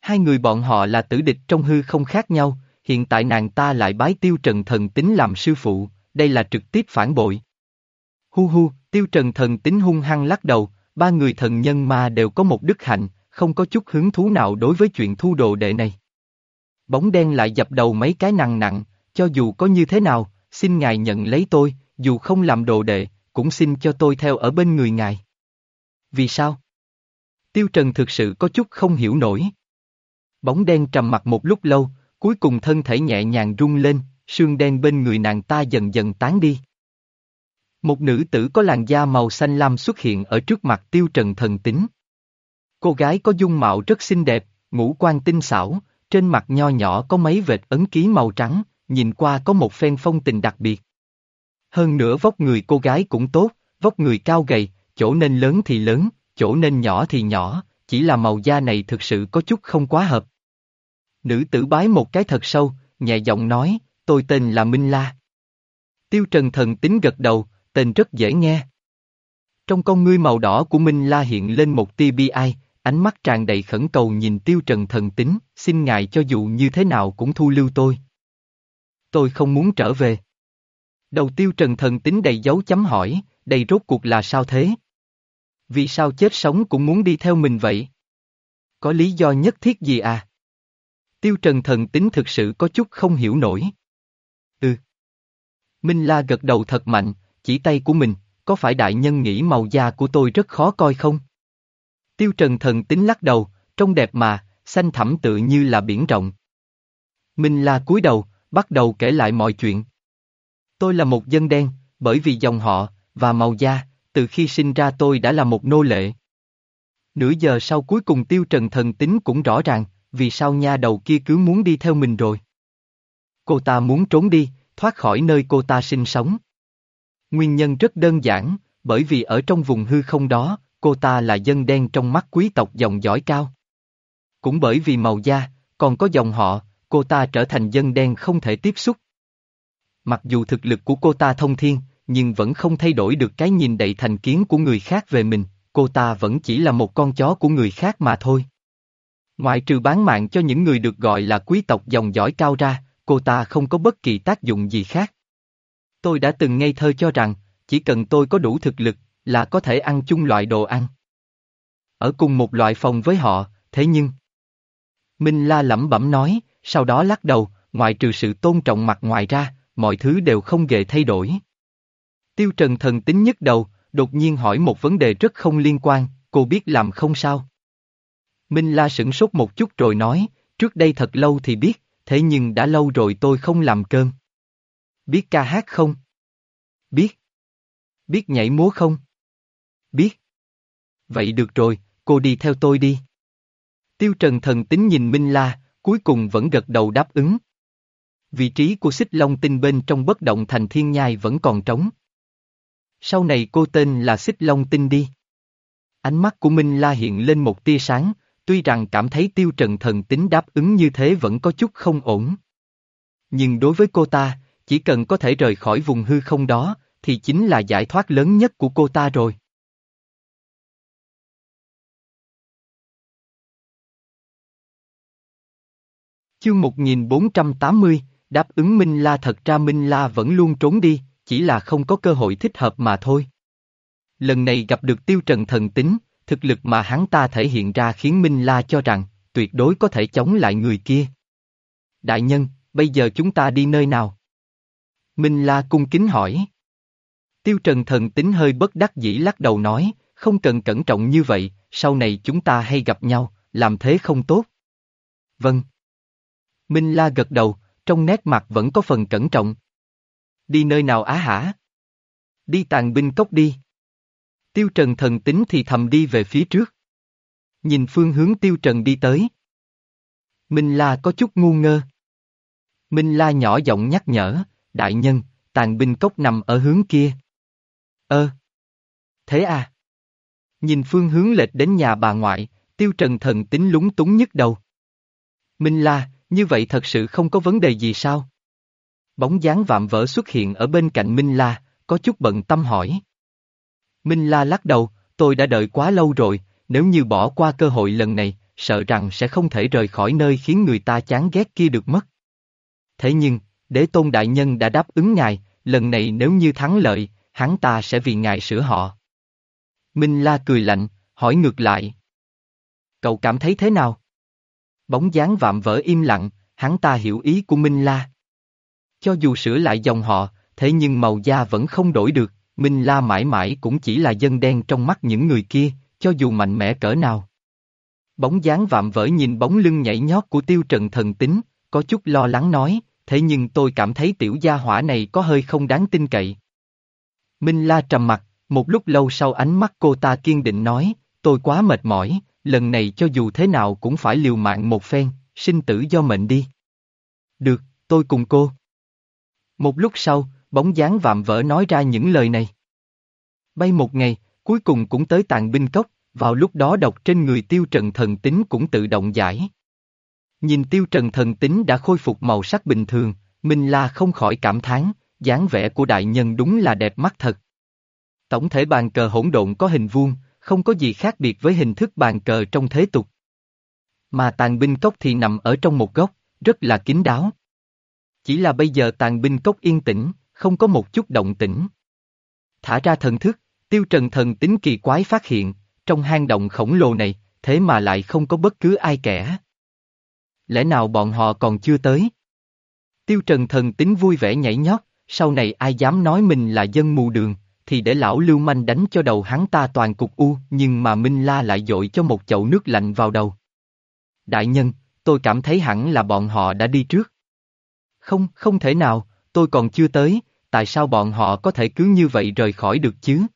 S1: Hai người bọn họ là tử địch trong hư không khác nhau, hiện tại nàng ta lại bái tiêu trần thần tính làm sư phụ, đây là trực tiếp phản bội. Hu hu, tiêu trần thần tính hung hăng lắc đầu, ba người thần nhân ma đều có một đức hạnh, không có chút hứng thú nào đối với chuyện thu đồ đệ này. Bóng đen lại dập đầu mấy cái nặng nặng, cho dù có như thế nào, xin ngài nhận lấy tôi, dù không làm đồ đệ, cũng xin cho tôi theo ở bên người ngài. Vì sao? Tiêu Trần thực sự có chút không hiểu nổi. Bóng đen trầm mặt một lúc lâu, cuối cùng thân thể nhẹ nhàng rung lên, sương đen bên người nàng ta dần dần tán đi. Một nữ tử có làn da màu xanh lam xuất hiện ở trước mặt tiêu trần thần tính. Cô gái có dung mạo rất xinh đẹp, ngũ quan tinh xảo, trên mặt nho nhỏ có mấy vệt ấn ký màu trắng, nhìn qua có một phen phong tình đặc biệt. Hơn nữa vóc người cô gái cũng tốt, vóc người cao gầy, chỗ nên lớn thì lớn, chỗ nên nhỏ thì nhỏ, chỉ là màu da này thực sự có chút không quá hợp. Nữ tử bái một cái thật sâu, nhẹ giọng nói, tôi tên là Minh La. Tiêu Trần thần tính gật đầu, tên rất dễ nghe. Trong con ngươi màu đỏ của Minh La hiện lên một tia bi ai, ánh mắt tràn đầy khẩn cầu nhìn Tiêu Trần thần tính, xin ngài cho dù như thế nào cũng thu lưu tôi. Tôi không muốn trở về. Đầu Tiêu Trần thần tính đầy dấu chấm hỏi, đầy rốt cuộc là sao thế? Vì sao chết sống cũng muốn đi theo mình vậy? Có lý do nhất thiết gì à? Tiêu Trần thần tính thực sự có chút không hiểu nổi. Ừ. Minh La gật đầu thật mạnh, chỉ tay của mình, có phải đại nhân nghĩ màu da của tôi rất khó coi không? Tiêu Trần thần tính lắc đầu, trông đẹp mà, xanh thẳm tự như là biển rộng. Minh La cúi đầu, bắt đầu kể lại mọi chuyện. Tôi là một dân đen, bởi vì dòng họ, và màu da, từ khi sinh ra tôi đã là một nô lệ. Nửa giờ sau cuối cùng tiêu trần thần tính cũng rõ ràng, vì sao nha đầu kia cứ muốn đi theo mình rồi. Cô ta muốn trốn đi, thoát khỏi nơi cô ta sinh sống. Nguyên nhân rất đơn giản, bởi vì ở trong vùng hư không đó, cô ta là dân đen trong mắt quý tộc dòng dõi cao. Cũng bởi vì màu da, còn có dòng họ, cô ta trở thành dân đen không thể tiếp xúc. mặc dù thực lực của cô ta thông thiên, nhưng vẫn không thay đổi được cái nhìn đầy thành kiến của người khác về mình, cô ta vẫn chỉ là một con chó của người khác mà thôi. Ngoại trừ bán mạng cho những người được gọi là quý tộc dòng dõi cao ra, cô ta không có bất kỳ tác dụng gì khác. Tôi đã từng ngây thơ cho rằng, chỉ cần tôi có đủ thực lực, là có thể ăn chung loại đồ ăn. Ở cùng một loại phòng với họ, thế nhưng... Minh La lẩm bẩm nói, sau đó lắc đầu, Ngoài trừ sự tôn trọng mặt ngoài ra, mọi thứ đều không hề thay đổi. Tiêu Trần thần tính nhất đầu, đột nhiên hỏi một vấn đề rất không liên quan, cô biết làm không sao? Minh La sửng sốt một chút rồi nói, trước đây thật lâu thì biết, thế nhưng đã lâu rồi tôi không làm cơm. Biết ca hát không? Biết. Biết nhảy múa không? Biết. Vậy được rồi, cô đi theo tôi đi. Tiêu Trần thần tính nhìn Minh La, cuối cùng vẫn gật đầu đáp ứng. Vị trí của xích long tinh bên trong bất động thành thiên nhai vẫn còn trống. Sau này cô tên là xích long tinh đi. Ánh mắt của Minh La hiện lên một tia sáng, tuy rằng cảm thấy tiêu trần thần tính đáp ứng như thế vẫn có chút không ổn. Nhưng đối với cô ta, chỉ cần có thể rời khỏi vùng hư không đó, thì chính là giải thoát lớn nhất của cô ta rồi. Chương 1480, đáp ứng Minh La thật ra Minh La vẫn luôn trốn đi, chỉ là không có cơ hội thích hợp mà thôi. Lần này gặp được tiêu trần thần tính, thực lực mà hắn ta thể hiện ra khiến Minh La cho rằng, tuyệt đối có thể chống lại người kia. Đại nhân, bây giờ chúng ta đi nơi nào? Minh La cung kính hỏi. Tiêu Trần thần tính hơi bất đắc dĩ lắc đầu nói, không cần cẩn trọng như vậy, sau này chúng ta hay gặp nhau, làm thế không tốt. Vâng. Minh La gật đầu, trong nét mặt vẫn có phần cẩn trọng. Đi nơi nào á hả? Đi tàn binh cốc đi. Tiêu Trần thần tính thì thầm đi về phía trước. Nhìn phương hướng Tiêu Trần đi tới. Minh La có chút ngu ngơ. Minh La nhỏ giọng nhắc nhở, đại nhân, tàn binh cốc nằm ở hướng kia. Ơ. Thế à? Nhìn phương hướng lệch đến nhà bà ngoại, Tiêu Trần thần tính lúng túng nhức đầu. Minh La, như vậy thật sự không có vấn đề gì sao? Bóng dáng vạm vỡ xuất hiện ở bên cạnh Minh La, có chút bận tâm hỏi. Minh La lắc đầu, tôi đã đợi quá lâu rồi, nếu như bỏ qua cơ hội lần này, sợ rằng sẽ không thể rời khỏi nơi khiến người ta chán ghét kia được mất. Thế nhưng, đế tôn đại nhân đã đáp ứng ngài, lần này nếu như thắng lợi, hắn ta sẽ vì ngài sửa họ. Minh La cười lạnh, hỏi ngược lại. Cậu cảm thấy thế nào? Bóng dáng vạm vỡ im lặng, hắn ta hiểu ý của Minh La. Cho dù sửa lại dòng họ, thế nhưng màu da vẫn không đổi được, Minh La mãi mãi cũng chỉ là dân đen trong mắt những người kia, cho dù mạnh mẽ cỡ nào. Bóng dáng vạm vỡ nhìn bóng lưng nhảy nhót của tiêu trần thần tính, có chút lo lắng nói, thế nhưng tôi cảm thấy tiểu gia hỏa này có hơi không đáng tin cậy. Minh La trầm mặt, một lúc lâu sau ánh mắt cô ta kiên định nói, tôi quá mệt mỏi, lần này cho dù thế nào cũng phải liều mạng một phen, sinh tử do mệnh đi. Được, tôi cùng cô. Một lúc sau, bóng dáng vạm vỡ nói ra những lời này. Bay một ngày, cuối cùng cũng tới tàn binh cốc, vào lúc đó độc trên người tiêu trần thần tính cũng tự động giải. Nhìn tiêu trần thần tính đã khôi phục màu sắc bình thường, Minh La không khỏi cảm thán, dáng vẻ của đại nhân đúng là đẹp mắt thật. Tổng thể bàn cờ hỗn độn có hình vuông, không có gì khác biệt với hình thức bàn cờ trong thế tục. Mà tàn binh cốc thì nằm ở trong một góc, rất là kín đáo. Chỉ là bây giờ tàn binh cốc yên tĩnh, không có một chút động tĩnh. Thả ra thần thức, tiêu trần thần tính kỳ quái phát hiện, trong hang động khổng lồ này, thế mà lại không có bất cứ ai kẻ. Lẽ nào bọn họ còn chưa tới? Tiêu trần thần tính vui vẻ nhảy nhót, sau này ai dám nói mình là dân mù đường, thì để lão lưu manh đánh cho đầu hắn ta toàn cục u, nhưng mà Minh La lại dội cho một chậu nước lạnh vào đầu. Đại nhân, tôi cảm thấy hẳn là bọn họ đã đi trước. Không, không thể nào, tôi còn chưa tới, tại sao bọn họ có thể cứ như vậy rời khỏi được chứ?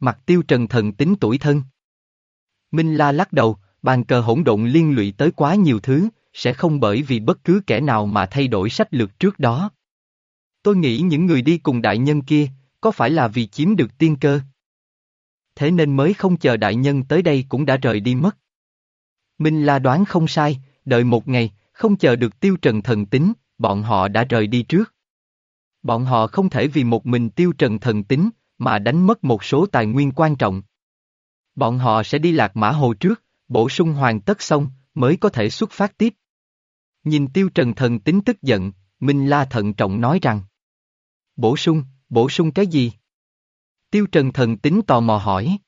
S1: Mặt tiêu trần thần tính tuổi thân. Minh La lắc đầu, bàn cờ hỗn độn liên lụy tới quá nhiều thứ, sẽ không bởi vì bất cứ kẻ nào mà thay đổi sách lược trước đó. Tôi nghĩ những người đi cùng đại nhân kia, có phải là vì chiếm được tiên cơ? Thế nên mới không chờ đại nhân tới đây cũng đã rời đi mất. Minh La đoán không sai, đợi một ngày, không chờ được tiêu trần thần tính, bọn họ đã rời đi trước. Bọn họ không thể vì một mình tiêu trần thần tính, mà đánh mất một số tài nguyên quan trọng. Bọn họ sẽ đi lạc mã hồ trước, bổ sung hoàn tất xong, mới có thể xuất phát tiếp. Nhìn tiêu trần thần tính tức giận, Minh La thận trọng nói rằng. Bổ sung, bổ sung cái gì? Tiêu trần thần tính tò mò hỏi.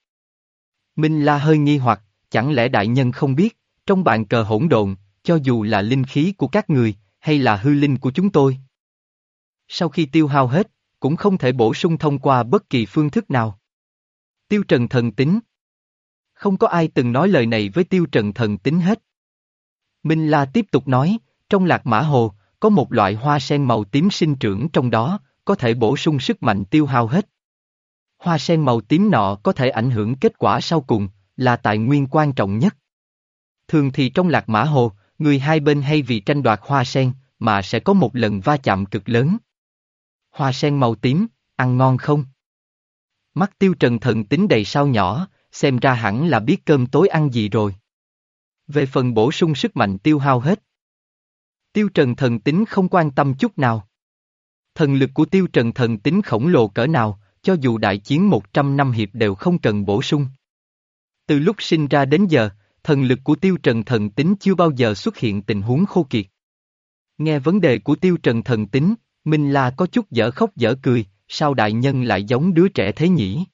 S1: Minh La hơi nghi hoặc, chẳng lẽ đại nhân không biết, trong bàn cờ hỗn độn, cho dù là linh khí của các người, hay là hư linh của chúng tôi. Sau khi tiêu hao hết, cũng không thể bổ sung thông qua bất kỳ phương thức nào. Tiêu Trần thần tính. Không có ai từng nói lời này với Tiêu Trần thần tính hết. Minh La tiếp tục nói, trong lạc mã hồ, có một loại hoa sen màu tím sinh trưởng trong đó, có thể bổ sung sức mạnh tiêu hao hết. Hoa sen màu tím nọ có thể ảnh hưởng kết quả sau cùng, là tài nguyên quan trọng nhất. Thường thì trong lạc mã hồ, người hai bên hay vì tranh đoạt hoa sen, mà sẽ có một lần va chạm cực lớn. Hoa sen màu tím, ăn ngon không? Mắt tiêu trần thần tính đầy sao nhỏ, xem ra hẳn là biết cơm tối ăn gì rồi. Về phần bổ sung sức mạnh tiêu hao hết. Tiêu trần thần tính không quan tâm chút nào. Thần lực của tiêu trần thần tính khổng lồ cỡ nào, cho dù đại chiến 100 năm hiệp đều không cần bổ sung. Từ lúc sinh ra đến giờ, thần lực của tiêu trần thần tính chưa bao giờ xuất hiện tình huống khô kiệt. Nghe vấn đề của tiêu trần thần tính, Minh La có chút dở khóc dở cười, sao đại nhân lại giống đứa trẻ thế nhỉ?